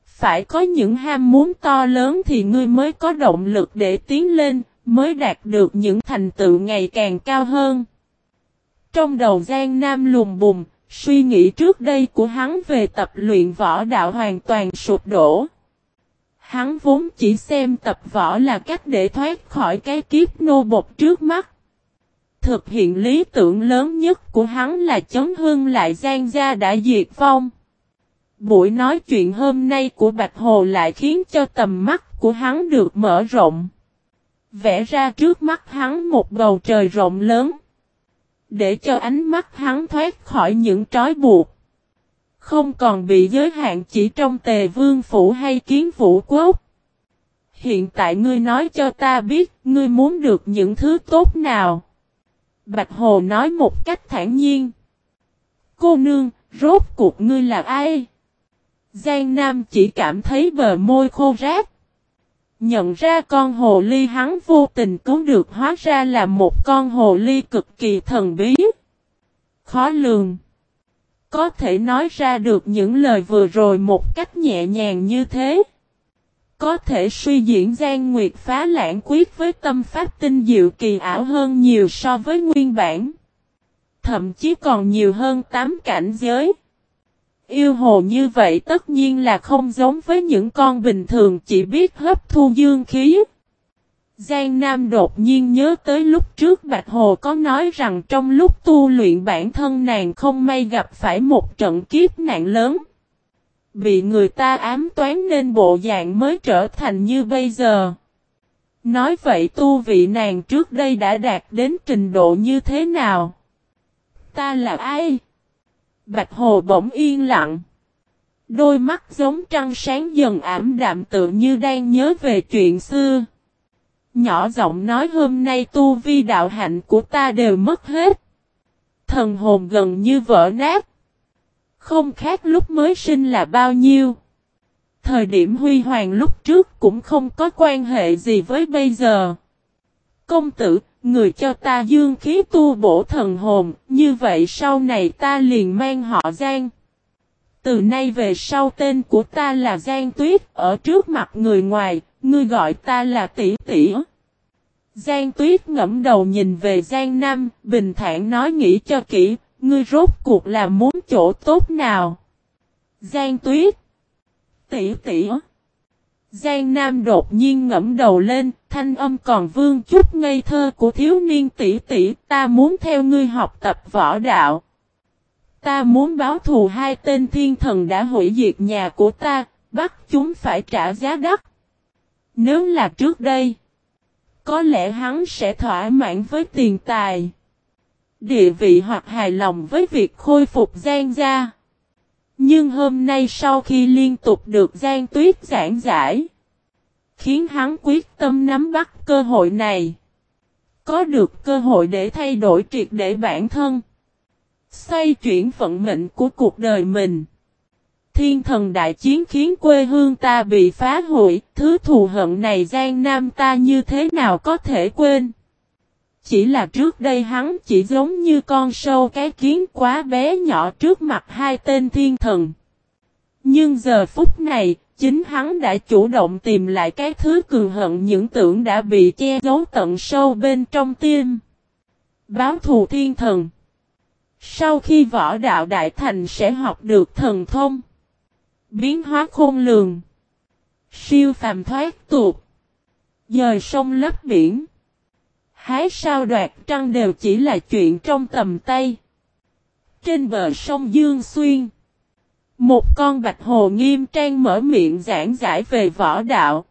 Phải có những ham muốn to lớn thì ngươi mới có động lực để tiến lên, mới đạt được những thành tựu ngày càng cao hơn. Trong đầu Giang Nam lùng bùng, suy nghĩ trước đây của hắn về tập luyện võ đạo hoàn toàn sụp đổ. Hắn vốn chỉ xem tập võ là cách để thoát khỏi cái kiếp nô bột trước mắt. Thực hiện lý tưởng lớn nhất của hắn là chấn hương lại Giang gia đã diệt vong. Buổi nói chuyện hôm nay của Bạch Hồ lại khiến cho tầm mắt của hắn được mở rộng. Vẽ ra trước mắt hắn một bầu trời rộng lớn để cho ánh mắt hắn thoát khỏi những trói buộc. Không còn bị giới hạn chỉ trong tề vương phủ hay kiến vũ quốc. Hiện tại ngươi nói cho ta biết ngươi muốn được những thứ tốt nào. Bạch Hồ nói một cách thản nhiên. Cô nương, rốt cuộc ngươi là ai? Giang Nam chỉ cảm thấy bờ môi khô rác. Nhận ra con hồ ly hắn vô tình cứu được hóa ra là một con hồ ly cực kỳ thần bí. Khó lường. Có thể nói ra được những lời vừa rồi một cách nhẹ nhàng như thế. Có thể suy diễn gian nguyệt phá lãng quyết với tâm pháp tinh diệu kỳ ảo hơn nhiều so với nguyên bản. Thậm chí còn nhiều hơn tám cảnh giới. Yêu hồ như vậy tất nhiên là không giống với những con bình thường chỉ biết hấp thu dương khí. Giang Nam đột nhiên nhớ tới lúc trước Bạch Hồ có nói rằng trong lúc tu luyện bản thân nàng không may gặp phải một trận kiếp nạn lớn. Bị người ta ám toán nên bộ dạng mới trở thành như bây giờ. Nói vậy tu vị nàng trước đây đã đạt đến trình độ như thế nào? Ta là ai? Bạch Hồ bỗng yên lặng. Đôi mắt giống trăng sáng dần ảm đạm tự như đang nhớ về chuyện xưa. Nhỏ giọng nói hôm nay tu vi đạo hạnh của ta đều mất hết. Thần hồn gần như vỡ nát. Không khác lúc mới sinh là bao nhiêu. Thời điểm huy hoàng lúc trước cũng không có quan hệ gì với bây giờ. Công tử, người cho ta dương khí tu bổ thần hồn, như vậy sau này ta liền mang họ Giang. Từ nay về sau tên của ta là Giang Tuyết, ở trước mặt người ngoài, ngươi gọi ta là tỷ tỷ. Giang Tuyết ngẫm đầu nhìn về Giang Nam, bình thản nói nghĩ cho kỹ, ngươi rốt cuộc là muốn chỗ tốt nào? Giang Tuyết Tỷ tỷ Giang Nam đột nhiên ngẫm đầu lên, thanh âm còn vương chút ngây thơ của thiếu niên tỷ tỷ, ta muốn theo ngươi học tập võ đạo. Ta muốn báo thù hai tên thiên thần đã hủy diệt nhà của ta, bắt chúng phải trả giá đắt. Nếu là trước đây, có lẽ hắn sẽ thỏa mãn với tiền tài, địa vị hoặc hài lòng với việc khôi phục Giang gia. Nhưng hôm nay sau khi liên tục được Giang Tuyết giảng giải, khiến hắn quyết tâm nắm bắt cơ hội này. Có được cơ hội để thay đổi triệt để bản thân. Xoay chuyển vận mệnh của cuộc đời mình. Thiên thần đại chiến khiến quê hương ta bị phá hủy, thứ thù hận này Giang Nam ta như thế nào có thể quên. Chỉ là trước đây hắn chỉ giống như con sâu cái kiến quá bé nhỏ trước mặt hai tên thiên thần. Nhưng giờ phút này, chính hắn đã chủ động tìm lại cái thứ cường hận những tưởng đã bị che giấu tận sâu bên trong tim. Báo thù thiên thần. Sau khi võ đạo đại thành sẽ học được thần thông. Biến hóa khôn lường. Siêu phàm thoát tục. Dời sông lấp biển. Hái sao đoạt trăng đều chỉ là chuyện trong tầm tay. Trên bờ sông Dương Xuyên. Một con bạch hồ nghiêm trang mở miệng giảng giải về võ đạo.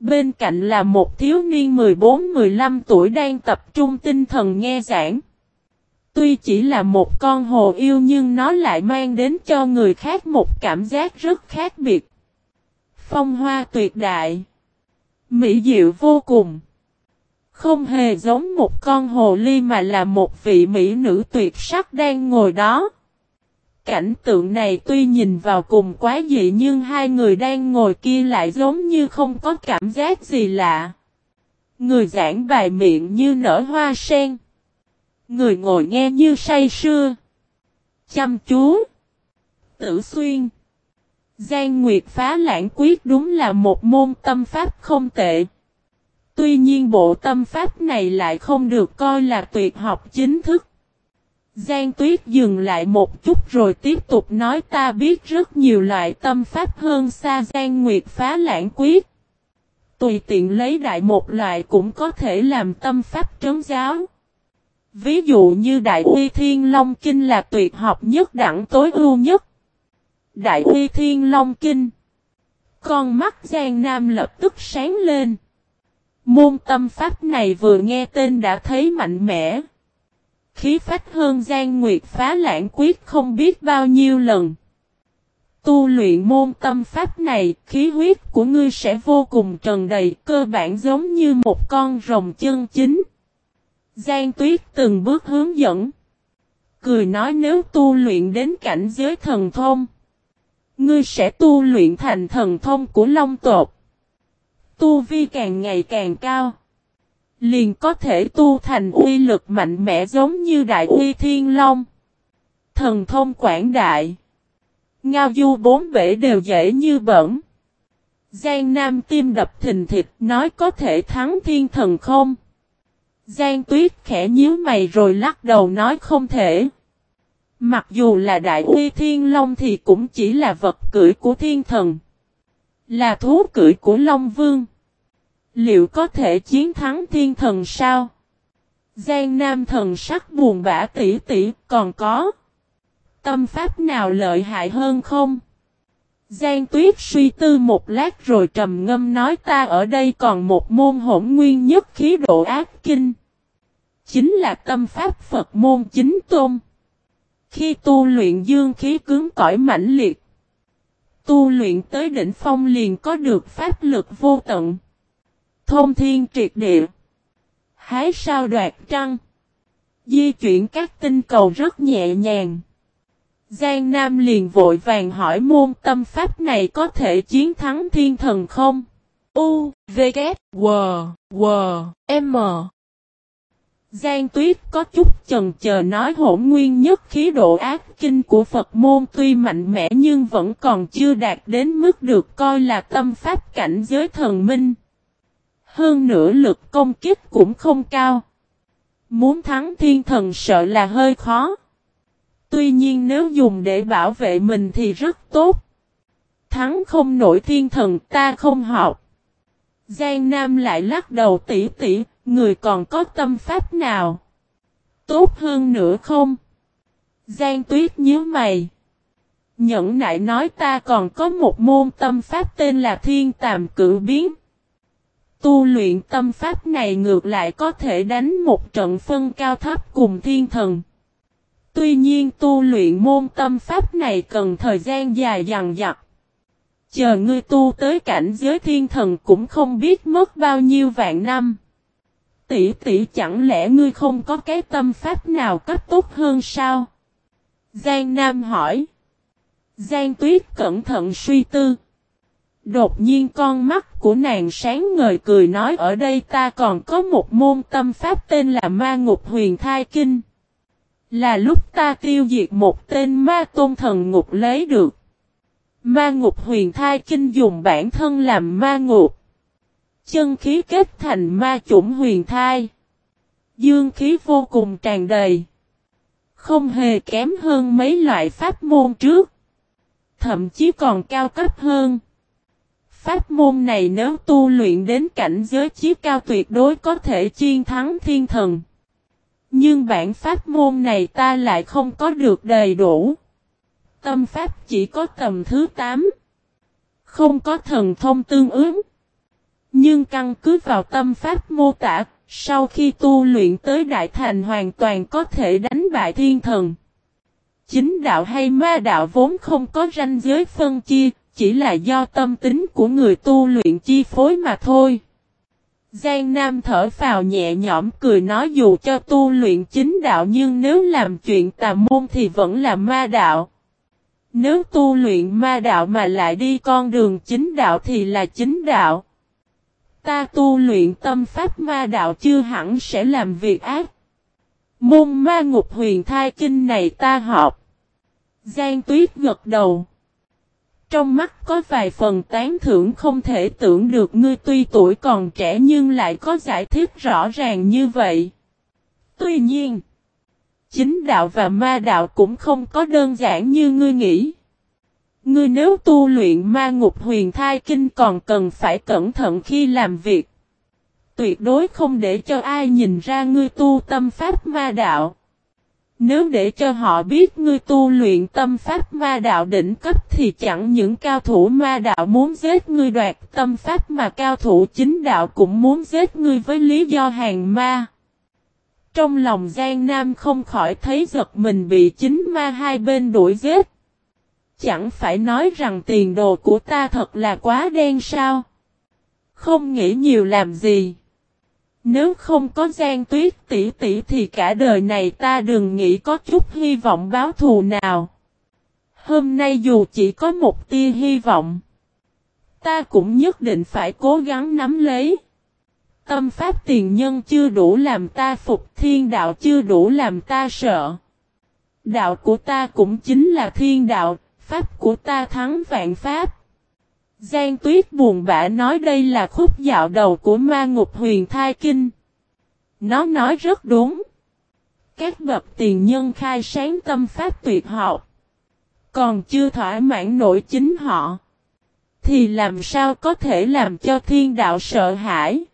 Bên cạnh là một thiếu niên 14-15 tuổi đang tập trung tinh thần nghe giảng. Tuy chỉ là một con hồ yêu nhưng nó lại mang đến cho người khác một cảm giác rất khác biệt. Phong hoa tuyệt đại. Mỹ diệu vô cùng. Không hề giống một con hồ ly mà là một vị mỹ nữ tuyệt sắc đang ngồi đó. Cảnh tượng này tuy nhìn vào cùng quá dị nhưng hai người đang ngồi kia lại giống như không có cảm giác gì lạ. Người giảng bài miệng như nở hoa sen. Người ngồi nghe như say sưa. Chăm chú. Tử xuyên. Giang Nguyệt phá lãng quyết đúng là một môn tâm pháp không tệ. Tuy nhiên bộ tâm pháp này lại không được coi là tuyệt học chính thức. Giang Tuyết dừng lại một chút rồi tiếp tục nói, ta biết rất nhiều loại tâm pháp hơn xa Giang Nguyệt phá lãng quyết. Tùy tiện lấy đại một loại cũng có thể làm tâm pháp trấn giáo. Ví dụ như Đại Uy Thiên Long Kinh là tuyệt học nhất, đẳng tối ưu nhất. Đại Uy Thiên Long Kinh. Con mắt Giang Nam lập tức sáng lên. Môn tâm pháp này vừa nghe tên đã thấy mạnh mẽ. Khí phách hơn Giang Nguyệt phá lãng quyết không biết bao nhiêu lần. Tu luyện môn tâm pháp này, khí huyết của ngươi sẽ vô cùng trần đầy, cơ bản giống như một con rồng chân chính. Giang Tuyết từng bước hướng dẫn. Cười nói nếu tu luyện đến cảnh giới thần thông, ngươi sẽ tu luyện thành thần thông của Long tộc. Tu vi càng ngày càng cao. Liền có thể tu thành uy lực mạnh mẽ giống như đại uy thiên long. Thần thông quảng đại. Ngao du bốn bể đều dễ như bẩn. Giang Nam tim đập thình thịt nói có thể thắng thiên thần không? Giang Tuyết khẽ nhíu mày rồi lắc đầu nói không thể. Mặc dù là đại uy thiên long thì cũng chỉ là vật cưỡi của thiên thần. Là thú cưỡi của Long Vương. Liệu có thể chiến thắng thiên thần sao? Giang Nam thần sắc buồn bã tỉ tỉ, còn có. Tâm pháp nào lợi hại hơn không? Giang Tuyết suy tư một lát rồi trầm ngâm nói ta ở đây còn một môn hỗn nguyên nhất khí độ ác kinh. Chính là tâm pháp Phật môn chính tôn. Khi tu luyện dương khí cứng cỏi mãnh liệt. Tu luyện tới đỉnh phong liền có được pháp lực vô tận. Thông thiên triệt địa. Hái sao đoạt trăng. Di chuyển các tinh cầu rất nhẹ nhàng. Giang Nam liền vội vàng hỏi môn tâm pháp này có thể chiến thắng thiên thần không? U, V, K, W, W, M. Giang Tuyết có chút chần chờ nói hỗn nguyên nhất khí độ ác kinh của Phật môn tuy mạnh mẽ nhưng vẫn còn chưa đạt đến mức được coi là tâm pháp cảnh giới thần minh. Hơn nữa lực công kích cũng không cao. Muốn thắng thiên thần sợ là hơi khó. Tuy nhiên nếu dùng để bảo vệ mình thì rất tốt. Thắng không nổi thiên thần ta không học. Giang Nam lại lắc đầu tỉ tỉ, người còn có tâm pháp nào? Tốt hơn nữa không? Giang Tuyết nhớ mày. Nhẫn nại nói ta còn có một môn tâm pháp tên là Thiên Tàm Cử Biến. Tu luyện tâm pháp này ngược lại có thể đánh một trận phân cao thấp cùng thiên thần. Tuy nhiên tu luyện môn tâm pháp này cần thời gian dài dằng dặc. Chờ ngươi tu tới cảnh giới thiên thần cũng không biết mất bao nhiêu vạn năm. Tỷ tỷ, chẳng lẽ ngươi không có cái tâm pháp nào cấp tốt hơn sao? Giang Nam hỏi. Giang Tuyết cẩn thận suy tư. Đột nhiên con mắt của nàng sáng ngời cười nói, ở đây ta còn có một môn tâm pháp tên là Ma Ngục Huyền Thai Kinh. Là lúc ta tiêu diệt một tên ma tôn thần ngục lấy được. Ma ngục huyền thai kinh dùng bản thân làm ma ngục. Chân khí kết thành ma chủng huyền thai. Dương khí vô cùng tràn đầy. Không hề kém hơn mấy loại pháp môn trước. Thậm chí còn cao cấp hơn. Pháp môn này nếu tu luyện đến cảnh giới chí cao tuyệt đối có thể chiến thắng thiên thần. Nhưng bản pháp môn này ta lại không có được đầy đủ. Tâm pháp chỉ có tầm thứ 8. Không có thần thông tương ứng. Nhưng căn cứ vào tâm pháp mô tả, sau khi tu luyện tới đại thành hoàn toàn có thể đánh bại thiên thần. Chính đạo hay ma đạo vốn không có ranh giới phân chia, chỉ là do tâm tính của người tu luyện chi phối mà thôi. Giang Nam thở phào nhẹ nhõm cười nói dù cho tu luyện chính đạo nhưng nếu làm chuyện tà môn thì vẫn là ma đạo. Nếu tu luyện ma đạo mà lại đi con đường chính đạo thì là chính đạo. Ta tu luyện tâm pháp ma đạo chưa hẳn sẽ làm việc ác. Môn ma ngục huyền thai kinh này ta học. Giang tuyết gật đầu. Trong mắt có vài phần tán thưởng không thể tưởng được ngươi tuy tuổi còn trẻ nhưng lại có giải thích rõ ràng như vậy. Tuy nhiên, chính đạo và ma đạo cũng không có đơn giản như ngươi nghĩ. Ngươi nếu tu luyện ma ngục huyền thai kinh còn cần phải cẩn thận khi làm việc. Tuyệt đối không để cho ai nhìn ra ngươi tu tâm pháp ma đạo. Nếu để cho họ biết ngươi tu luyện tâm pháp ma đạo đỉnh cấp thì chẳng những cao thủ ma đạo muốn giết ngươi đoạt tâm pháp mà cao thủ chính đạo cũng muốn giết ngươi với lý do hàng ma. Trong lòng Giang Nam không khỏi thấy giật mình bị chính ma hai bên đuổi giết. Chẳng phải nói rằng tiền đồ của ta thật là quá đen sao? Không nghĩ nhiều làm gì. Nếu không có gian Tuyết tỷ tỷ thì cả đời này ta đừng nghĩ có chút hy vọng báo thù nào. Hôm nay dù chỉ có một tia hy vọng, ta cũng nhất định phải cố gắng nắm lấy. Tâm pháp tiền nhân chưa đủ làm ta phục thiên đạo chưa đủ làm ta sợ. Đạo của ta cũng chính là thiên đạo, pháp của ta thắng vạn pháp. Giang Tuyết buồn bã nói đây là khúc dạo đầu của ma ngục huyền thai kinh. Nó nói rất đúng. Các bậc tiền nhân khai sáng tâm pháp tuyệt học. Còn chưa thỏa mãn nổi chính họ. Thì làm sao có thể làm cho thiên đạo sợ hãi?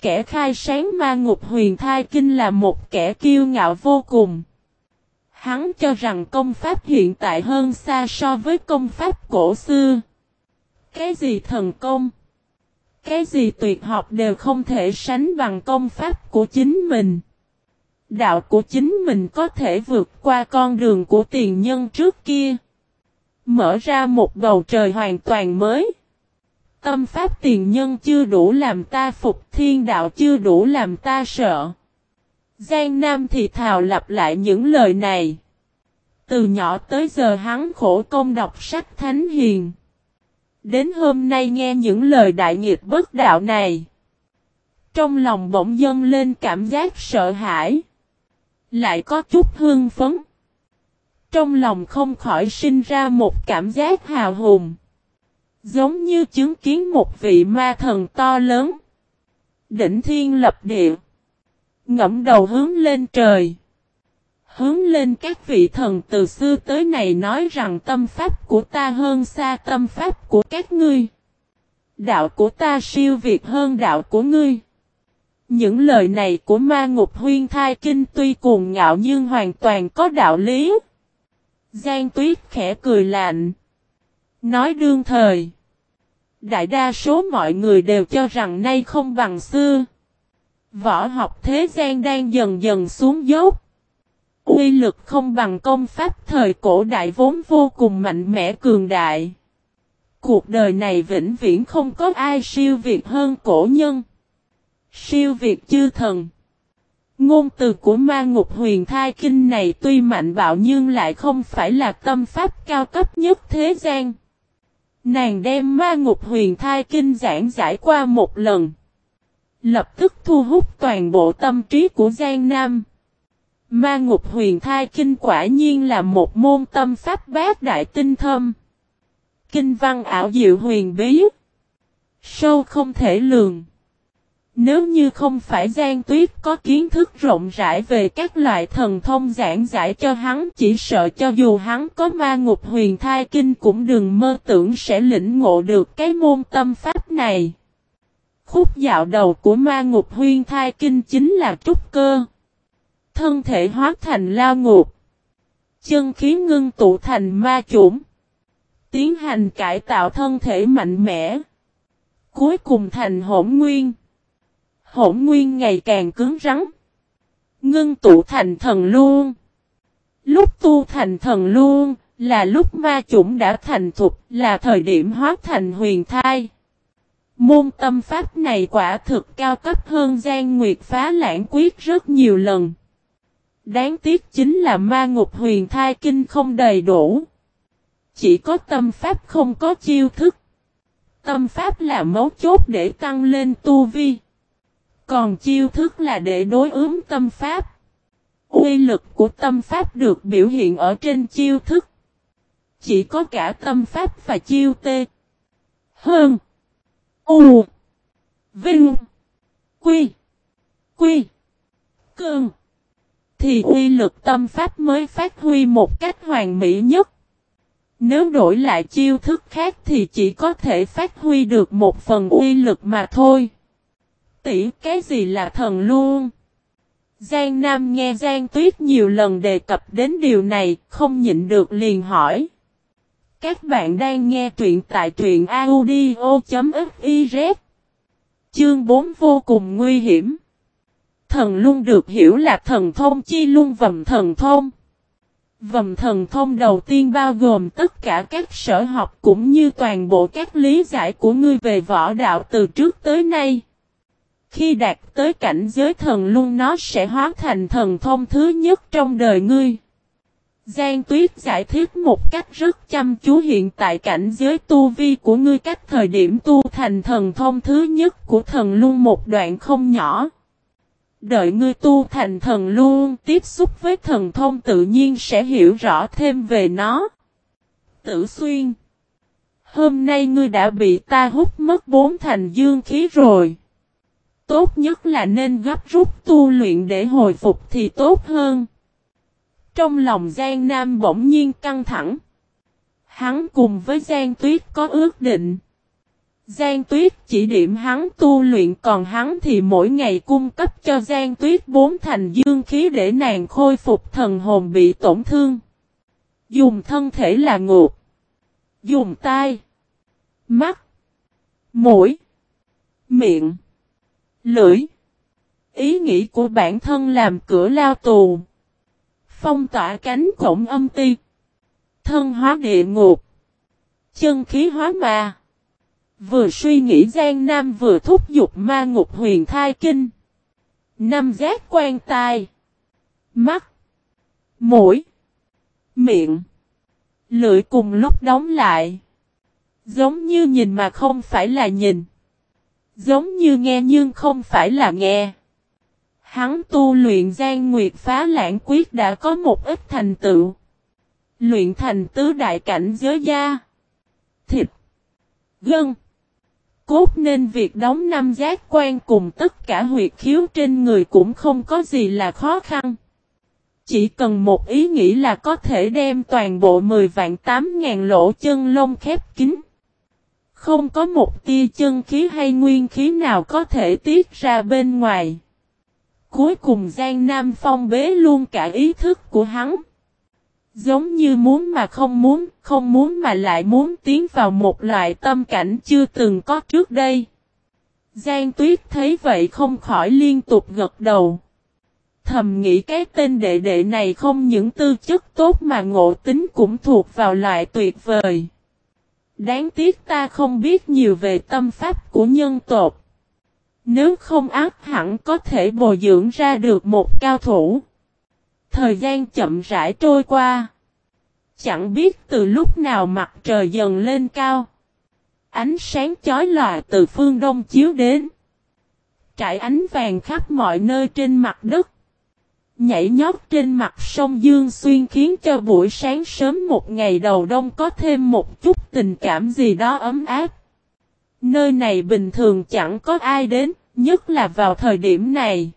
Kẻ khai sáng ma ngục huyền thai kinh là một kẻ kiêu ngạo vô cùng. Hắn cho rằng công pháp hiện tại hơn xa so với công pháp cổ xưa. Cái gì thần công? Cái gì tuyệt học đều không thể sánh bằng công pháp của chính mình. Đạo của chính mình có thể vượt qua con đường của tiền nhân trước kia. Mở ra một bầu trời hoàn toàn mới. Tâm pháp tiền nhân chưa đủ làm ta phục, thiên đạo chưa đủ làm ta sợ. Giang Nam thì thào lặp lại những lời này. Từ nhỏ tới giờ hắn khổ công đọc sách thánh hiền. Đến hôm nay nghe những lời đại nghiệt bất đạo này. Trong lòng bỗng dâng lên cảm giác sợ hãi. Lại có chút hương phấn. Trong lòng không khỏi sinh ra một cảm giác hào hùng. Giống như chứng kiến một vị ma thần to lớn. Đỉnh thiên lập địa. Ngẫm đầu hướng lên trời. Hướng lên các vị thần từ xưa tới này nói rằng tâm pháp của ta hơn xa tâm pháp của các ngươi. Đạo của ta siêu việt hơn đạo của ngươi. Những lời này của ma ngục huyên thai kinh tuy cuồng ngạo nhưng hoàn toàn có đạo lý. Giang tuyết khẽ cười lạnh. Nói đương thời. Đại đa số mọi người đều cho rằng nay không bằng xưa. Võ học thế gian đang dần dần xuống dốc. Uy lực không bằng công pháp, thời cổ đại vốn vô cùng mạnh mẽ, cường đại. Cuộc đời này vĩnh viễn không có ai siêu việt hơn cổ nhân. Siêu việt chư thần. Ngôn từ của ma ngục huyền thai kinh này tuy mạnh bạo nhưng lại không phải là tâm pháp cao cấp nhất thế gian. Nàng đem ma ngục huyền thai kinh giảng giải qua một lần. Lập tức thu hút toàn bộ tâm trí của Giang Nam. Ma ngục huyền thai kinh quả nhiên là một môn tâm pháp bát đại tinh thâm. Kinh văn ảo diệu huyền bí. Sâu không thể lường. Nếu như không phải Giang Tuyết có kiến thức rộng rãi về các loại thần thông giảng giải cho hắn, chỉ sợ cho dù hắn có ma ngục huyền thai kinh cũng đừng mơ tưởng sẽ lĩnh ngộ được cái môn tâm pháp này. Khúc dạo đầu của ma ngục huyền thai kinh chính là trúc cơ. Thân thể hóa thành lao ngục. Chân khí ngưng tụ thành ma chủng. Tiến hành cải tạo thân thể mạnh mẽ. Cuối cùng thành hỗn nguyên. Hỗn nguyên ngày càng cứng rắn. Ngưng tụ thành thần luôn. Lúc tu thành thần luôn, là lúc ma chủng đã thành thục, là thời điểm hóa thành huyền thai. Môn tâm pháp này quả thực cao cấp hơn Giang Nguyệt phá lãng quyết rất nhiều lần. Đáng tiếc chính là ma ngục huyền thai kinh không đầy đủ. Chỉ có tâm pháp không có chiêu thức. Tâm pháp là mấu chốt để tăng lên tu vi. Còn chiêu thức là để đối ứng tâm pháp. Uy lực của tâm pháp được biểu hiện ở trên chiêu thức. Chỉ có cả tâm pháp và chiêu tê. Hơn. U. Vinh. Quy. Quy. Cương thì uy lực tâm pháp mới phát huy một cách hoàn mỹ nhất. Nếu đổi lại chiêu thức khác thì chỉ có thể phát huy được một phần uy lực mà thôi. Tỷ cái gì là thần luôn? Giang Nam nghe Giang Tuyết nhiều lần đề cập đến điều này, không nhịn được liền hỏi. Các bạn đang nghe truyện tại truyện audio.fiz Chương 4 vô cùng nguy hiểm thần luôn được hiểu là thần thông chi luôn vầm thần thông. Vầm thần thông đầu tiên bao gồm tất cả các sở học cũng như toàn bộ các lý giải của ngươi về võ đạo từ trước tới nay. Khi đạt tới cảnh giới thần luôn nó sẽ hóa thành thần thông thứ nhất trong đời ngươi. Giang Tuyết giải thích một cách rất chăm chú hiện tại cảnh giới tu vi của ngươi cách thời điểm tu thành thần thông thứ nhất của thần luôn một đoạn không nhỏ. Đợi ngươi tu thành thần luôn, tiếp xúc với thần thông tự nhiên sẽ hiểu rõ thêm về nó. Tử xuyên. Hôm nay ngươi đã bị ta hút mất bốn thành dương khí rồi. Tốt nhất là nên gấp rút tu luyện để hồi phục thì tốt hơn. Trong lòng Giang Nam bỗng nhiên căng thẳng. Hắn cùng với Giang Tuyết có ước định. Giang Tuyết chỉ điểm hắn tu luyện, còn hắn thì mỗi ngày cung cấp cho Giang Tuyết bốn thành dương khí để nàng khôi phục thần hồn bị tổn thương. Dùng thân thể là ngột. Dùng tai. Mắt. Mũi. Miệng. Lưỡi. Ý nghĩ của bản thân làm cửa lao tù. Phong tỏa cánh cổng âm ti. Thân hóa địa ngục. Chân khí hóa ma. Vừa suy nghĩ gian nam vừa thúc giục ma ngục huyền thai kinh. Năm giác quan tai. Mắt. Mũi. Miệng. Lưỡi cùng lúc đóng lại. Giống như nhìn mà không phải là nhìn. Giống như nghe nhưng không phải là nghe. Hắn tu luyện gian nguyệt phá lãng quyết đã có một ít thành tựu. Luyện thành tứ đại cảnh giới da. Thịt. Gân. Cốt nên việc đóng năm giác quan cùng tất cả huyệt khiếu trên người cũng không có gì là khó khăn. Chỉ cần một ý nghĩ là có thể đem toàn bộ 10 vạn 8 ngàn lỗ chân lông khép kín. Không có một tia chân khí hay nguyên khí nào có thể tiết ra bên ngoài. Cuối cùng Giang Nam Phong bế luôn cả ý thức của hắn. Giống như muốn mà không muốn, không muốn mà lại muốn tiến vào một loại tâm cảnh chưa từng có trước đây. Giang Tuyết thấy vậy không khỏi liên tục gật đầu. Thầm nghĩ cái tên đệ đệ này không những tư chất tốt mà ngộ tính cũng thuộc vào loại tuyệt vời. Đáng tiếc ta không biết nhiều về tâm pháp của nhân tộc. Nếu không ác hẳn có thể bồi dưỡng ra được một cao thủ. Thời gian chậm rãi trôi qua. Chẳng biết từ lúc nào mặt trời dần lên cao. Ánh sáng chói lòa từ phương đông chiếu đến. Trải ánh vàng khắp mọi nơi trên mặt đất. Nhảy nhót trên mặt sông Dương Xuyên khiến cho buổi sáng sớm một ngày đầu đông có thêm một chút tình cảm gì đó ấm áp. Nơi này bình thường chẳng có ai đến, nhất là vào thời điểm này.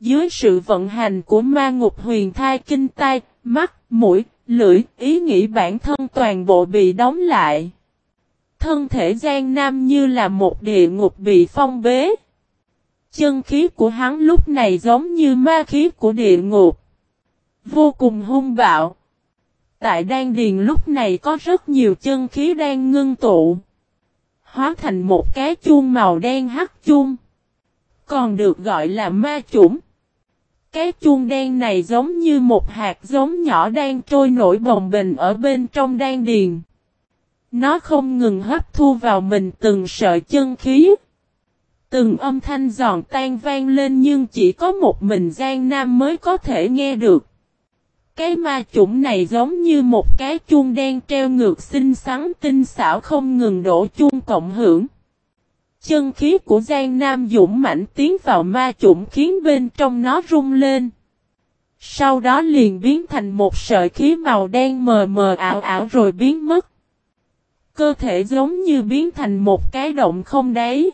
Dưới sự vận hành của ma ngục huyền thai kinh tai, mắt, mũi, lưỡi, ý nghĩ bản thân toàn bộ bị đóng lại. Thân thể gian nam như là một địa ngục bị phong bế. Chân khí của hắn lúc này giống như ma khí của địa ngục. Vô cùng hung bạo. Tại đan điền lúc này có rất nhiều chân khí đang ngưng tụ. Hóa thành một cái chuông màu đen hắc chuông. Còn được gọi là ma chủng. Cái chuông đen này giống như một hạt giống nhỏ đang trôi nổi bồng bình ở bên trong đan điền. Nó không ngừng hấp thu vào mình từng sợi chân khí. Từng âm thanh giòn tan vang lên nhưng chỉ có một mình Giang Nam mới có thể nghe được. Cái ma chủng này giống như một cái chuông đen treo ngược xinh xắn tinh xảo không ngừng đổ chuông cộng hưởng. Chân khí của Giang Nam dũng mạnh tiến vào ma chủng khiến bên trong nó rung lên. Sau đó liền biến thành một sợi khí màu đen mờ mờ ảo ảo rồi biến mất. Cơ thể giống như biến thành một cái động không đáy.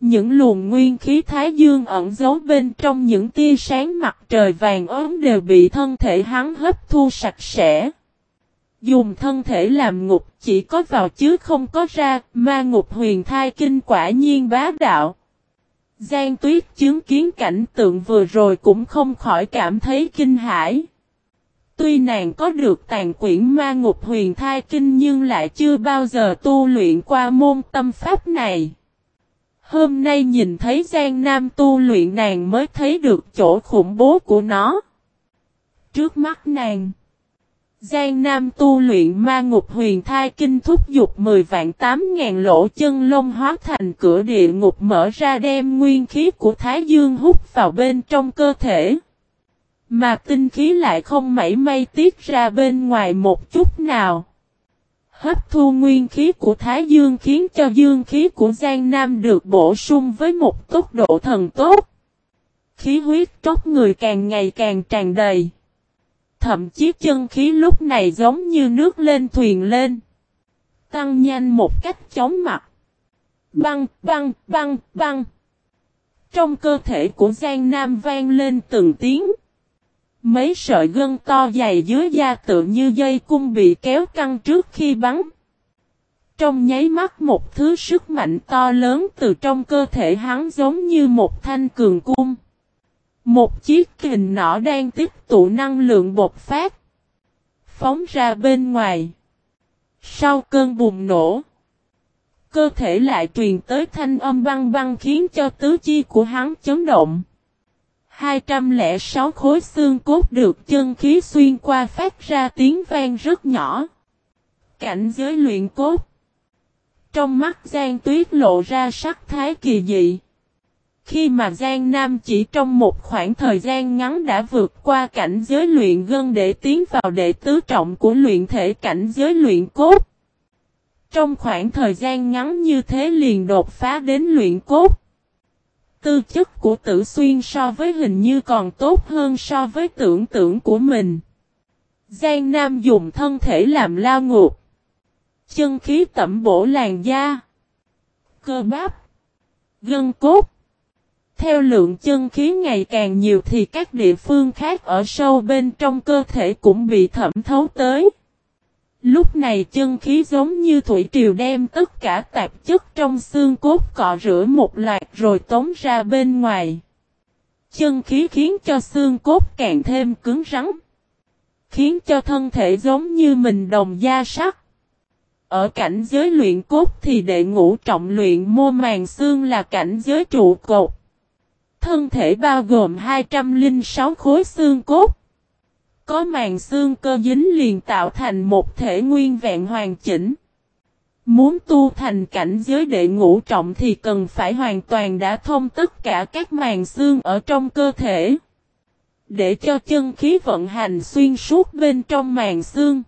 Những luồng nguyên khí thái dương ẩn giấu bên trong những tia sáng mặt trời vàng ốm đều bị thân thể hắn hấp thu sạch sẽ. Dùng thân thể làm ngục chỉ có vào chứ không có ra, ma ngục huyền thai kinh quả nhiên bá đạo. Giang tuyết chứng kiến cảnh tượng vừa rồi cũng không khỏi cảm thấy kinh hãi. Tuy nàng có được tàn quyển ma ngục huyền thai kinh nhưng lại chưa bao giờ tu luyện qua môn tâm pháp này. Hôm nay nhìn thấy Giang Nam tu luyện nàng mới thấy được chỗ khủng bố của nó. Trước mắt nàng, Giang Nam tu luyện ma ngục huyền thai kinh thúc dục 10 vạn 8 ngàn lỗ chân lông hóa thành cửa địa ngục mở ra đem nguyên khí của Thái Dương hút vào bên trong cơ thể. Mà tinh khí lại không mảy may tiết ra bên ngoài một chút nào. Hấp thu nguyên khí của Thái Dương khiến cho dương khí của Giang Nam được bổ sung với một tốc độ thần tốt. Khí huyết tróc người càng ngày càng tràn đầy. Thậm chí chân khí lúc này giống như nước lên thuyền lên. Tăng nhanh một cách chóng mặt. Băng, băng, băng, băng. Trong cơ thể của Giang Nam vang lên từng tiếng. Mấy sợi gân to dày dưới da tự như dây cung bị kéo căng trước khi bắn. Trong nháy mắt một thứ sức mạnh to lớn từ trong cơ thể hắn giống như một thanh cường cung. Một chiếc kình nỏ đang tiếp tụ năng lượng bột phát. Phóng ra bên ngoài. Sau cơn bùng nổ. Cơ thể lại truyền tới thanh âm băng băng khiến cho tứ chi của hắn chấn động. 206 khối xương cốt được chân khí xuyên qua phát ra tiếng vang rất nhỏ. Cảnh giới luyện cốt. Trong mắt Giang Tuyết lộ ra sắc thái kỳ dị. Khi mà Giang Nam chỉ trong một khoảng thời gian ngắn đã vượt qua cảnh giới luyện gân để tiến vào đệ tứ trọng của luyện thể cảnh giới luyện cốt. Trong khoảng thời gian ngắn như thế liền đột phá đến luyện cốt. Tư chất của tử xuyên so với hình như còn tốt hơn so với tưởng tượng của mình. Giang Nam dùng thân thể làm lao ngục. Chân khí tẩm bổ làn da. Cơ bắp. Gân cốt. Theo lượng chân khí ngày càng nhiều thì các địa phương khác ở sâu bên trong cơ thể cũng bị thẩm thấu tới. Lúc này chân khí giống như thủy triều đem tất cả tạp chất trong xương cốt cọ rửa một loạt rồi tống ra bên ngoài. Chân khí khiến cho xương cốt càng thêm cứng rắn. Khiến cho thân thể giống như mình đồng da sắt. Ở cảnh giới luyện cốt thì đệ ngũ trọng luyện mô màng xương là cảnh giới trụ cột. Thân thể bao gồm 206 khối xương cốt. Có màng xương cơ dính liền tạo thành một thể nguyên vẹn hoàn chỉnh. Muốn tu thành cảnh giới đệ ngũ trọng thì cần phải hoàn toàn đã thông tất cả các màng xương ở trong cơ thể. Để cho chân khí vận hành xuyên suốt bên trong màng xương.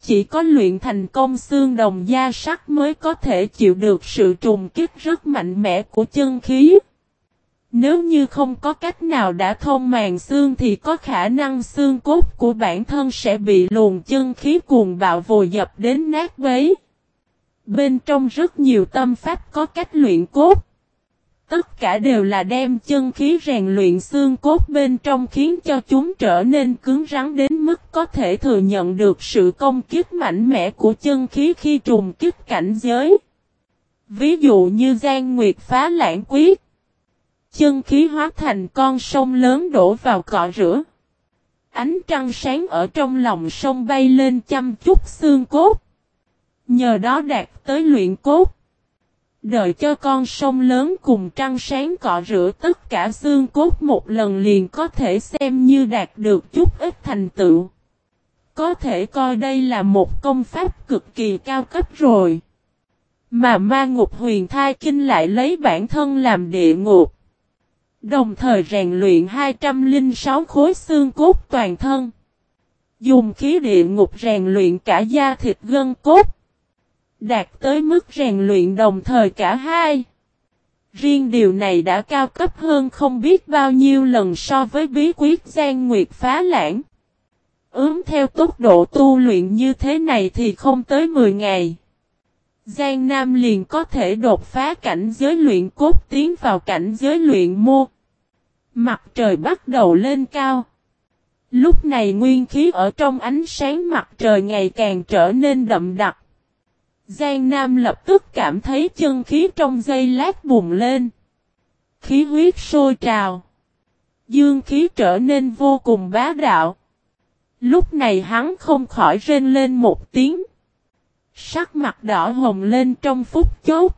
Chỉ có luyện thành công xương đồng da sắt mới có thể chịu được sự trùng kích rất mạnh mẽ của chân khí. Nếu như không có cách nào đã thông màng xương thì có khả năng xương cốt của bản thân sẽ bị luồn chân khí cuồng bạo vùi dập đến nát bấy. Bên trong rất nhiều tâm pháp có cách luyện cốt. Tất cả đều là đem chân khí rèn luyện xương cốt bên trong khiến cho chúng trở nên cứng rắn đến mức có thể thừa nhận được sự công kích mạnh mẽ của chân khí khi trùng kích cảnh giới. Ví dụ như Giang Nguyệt phá lãng quyết. Chân khí hóa thành con sông lớn đổ vào cọ rửa. Ánh trăng sáng ở trong lòng sông bay lên chăm chút xương cốt. Nhờ đó đạt tới luyện cốt. Đợi cho con sông lớn cùng trăng sáng cọ rửa tất cả xương cốt một lần liền có thể xem như đạt được chút ít thành tựu. Có thể coi đây là một công pháp cực kỳ cao cấp rồi. Mà ma ngục huyền thai kinh lại lấy bản thân làm địa ngục. Đồng thời rèn luyện 206 khối xương cốt toàn thân. Dùng khí địa ngục rèn luyện cả da thịt gân cốt. Đạt tới mức rèn luyện đồng thời cả hai. Riêng điều này đã cao cấp hơn không biết bao nhiêu lần so với bí quyết gian nguyệt phá lãng. Ướm theo tốc độ tu luyện như thế này thì không tới 10 ngày. Giang Nam liền có thể đột phá cảnh giới luyện cốt tiến vào cảnh giới luyện mô. Mặt trời bắt đầu lên cao. Lúc này nguyên khí ở trong ánh sáng mặt trời ngày càng trở nên đậm đặc. Giang Nam lập tức cảm thấy chân khí trong dây lát bùng lên. Khí huyết sôi trào. Dương khí trở nên vô cùng bá đạo. Lúc này hắn không khỏi rên lên một tiếng. Sắc mặt đỏ hồng lên trong phút chốt.